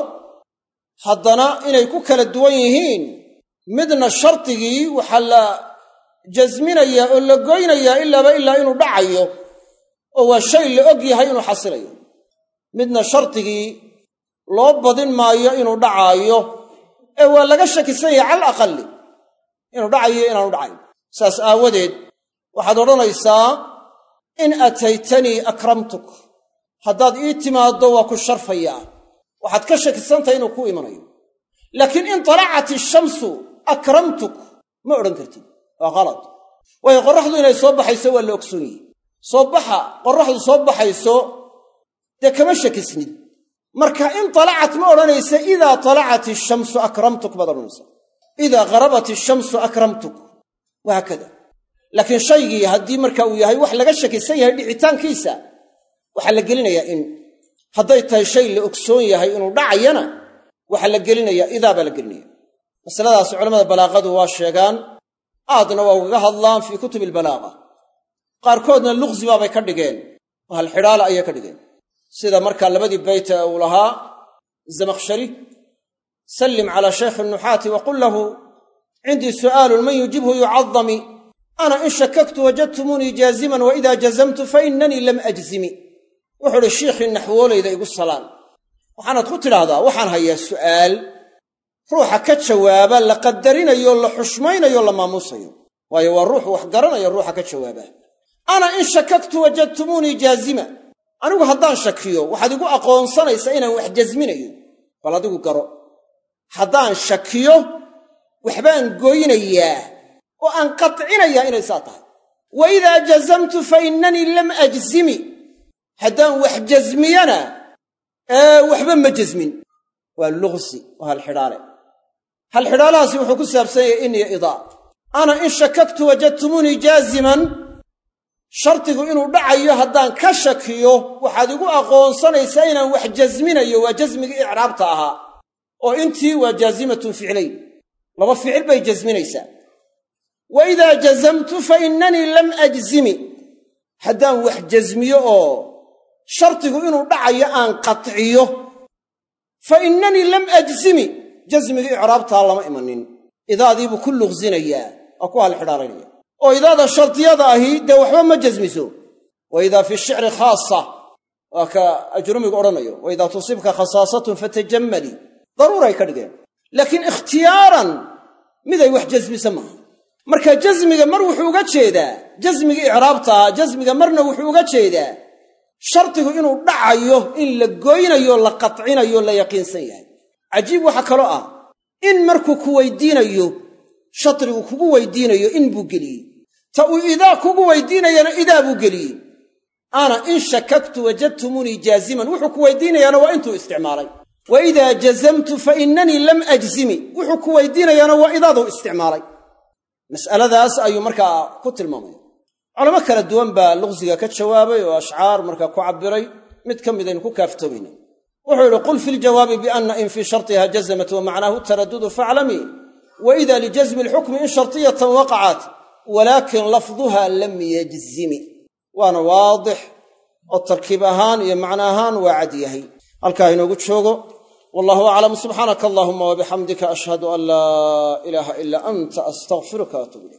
A: haddana inay ku kala duwan yihiin midna shardigii waxaa la jasminayaa oo la goynayaa ilaaba ilaa inuu dhacayo oo waa shay la og yahay inuu xasilayo. Midna shardigii loo badin maayo inuu dhacaayo ee waa laga shakisan yahay cala aqali inuu dhacayo inaanu dhacayn. Saas aawadeed waxaad odhanaysaa in ataytanii akramtuk. Haddaad ii timaaddo waa ku sharfayaa waxaad ka shakisantahay inuu kuu imanayo. Laakiin in talacat ishamsu akramtuk ma odhan kartid. Waa qalad waayo qorraxdu inay soo baxayso waa la ogsoon soo baxa qorraxdu soo baxayso dee kama shakisnid marka in talacat ma odhanaysa idaa talacat ishamsu akramtuk baad odhanaysa idaa gharabat ishamsu akramtuk. Wahaakada laakiin shaygii haddii marka uu yahay wax laga shakisan yahay dhicitaankiisa waxaa la gelinayaa in hadday tahay shay la ogsoon yahay inuu dhacayana waxaa la gelinayaa idaa baa la gelinaya. Masaladaas culamada balaaqadu waa sheegaan aadna waa ugaga hadlaan fii kutubi albalaaqa. Qaarkoodna luqsi baabay ka dhigeen oo ayay ka dhigeen. Sida markaa labadii beyt ee uu lahaa zamakhshari sallim calaa shaykhi nuxaati wa qul lahu cindii su'aalun man yujibhu yucadami ana in shakaktu wajadtumuunii jaaziman wa idaa jazamtu fa innanii lam ajzimi. Wuxuu uhi shiikhii naxwoolayda igu salaan. Waxaanaad ku tidhaahdaa waxaan hayaa su'aal. Ruuxa ka jawaaba la qadarinayo la xushmaynayo la maamuusayo. Waayo waa ruuxu wax garanaya ruuxa ka jawaaba. Ana in shakaktu wajadtumuunii jaazima. Anigu haddaan shakiyo waxaad igu aqoonsanaysaa inaan wax jasminayo bal adigu garo. Haddaan shakiyo waxbaan goynayaa oo aan qatcinayaa inay saa tahay. Wa idaa jazamtu fa innanii lam ajzimi. Haddaan wax jasmiyana waxba ma jasmin waa luqsi waa halxidhaale halxidhaalahaasi wuxuu ku saabsan yahay in iyo idaa. Ana in shakaktu wajadtumuunii jaaziman shardigu inuu dhacayo haddaan ka shakiyo waxaad igu aqoonsanaysaa inaan wax jasminayo waa jasmigii icraabta ahaa oo intii waa jaazimatun ficlayn. Laba ficil bay jasminaysaa wa idaa jazamtu fa innanii lam ajzimi haddaan wax jasmiyo oo shardigu inuu dhacayo aan qatciyo. fa innanii lam ajzimi jasmigii icraabtaa lama imanin. Idaadiibuu ku luqsinayaa waa ku halxidhaalaynaya oo idaada shardiyada ahi dee waxba ma jasmiso wa idaa fi shicri khaasa waa ka ajrumigu odhanayo. wa idaa tusibka khasaasatun fatajammalii daruuray ka dhigeen. Laakiin ikhtiyaaran miday wax jasmisa maaha marka jasmiga mar wuxuu uga jeedaa jasmigii icraabta ahaa jasmiga marna wuxuu uga jeedaa shardigu inuu dhacayo in la goynayo la qatcinayo la yaqiinsan yahay. Cajiib waxaa kaloo ah in markuu ku weydiinayo shadrigu kugu weydiinayo in buu geliyey. Ta uu idaa kugu weydiinayana idaa buu geliyey. Ana in shakaktu wajadtumuunii jaaziman wuxuu ku weydiinayaana waa intuu isticmaalay. Wa idaa jazamtu fa innanii lam ajzimi wuxuu ku weydiinayaana waa idaaduu isticmaalay mas'aladaas ayuu markaa ku tilmaamaya culamo kala duwan baa luqsiga ka jawaabay oo ashcaar markaa ku cabbiray mid ka midaynu ku kaaftoomayna wuxuu yidhi qul fi ljawaabi bianna in fii shartiha jazamat wa macnaahu taradudu faclamii wa ida lijasmi alxukmi in shartiyatan waqacat walaakin lafduha lam yajzimi. Waana waadix oo tarkiib ahaan iyo macno ahaan waa cad yahay. Halkaa inoogu joogo wallahu aclam subxaanaka allahuma wabixamdika ashhadu an laa ilaaha ilaa anta astaqfiruka waatuub ilayk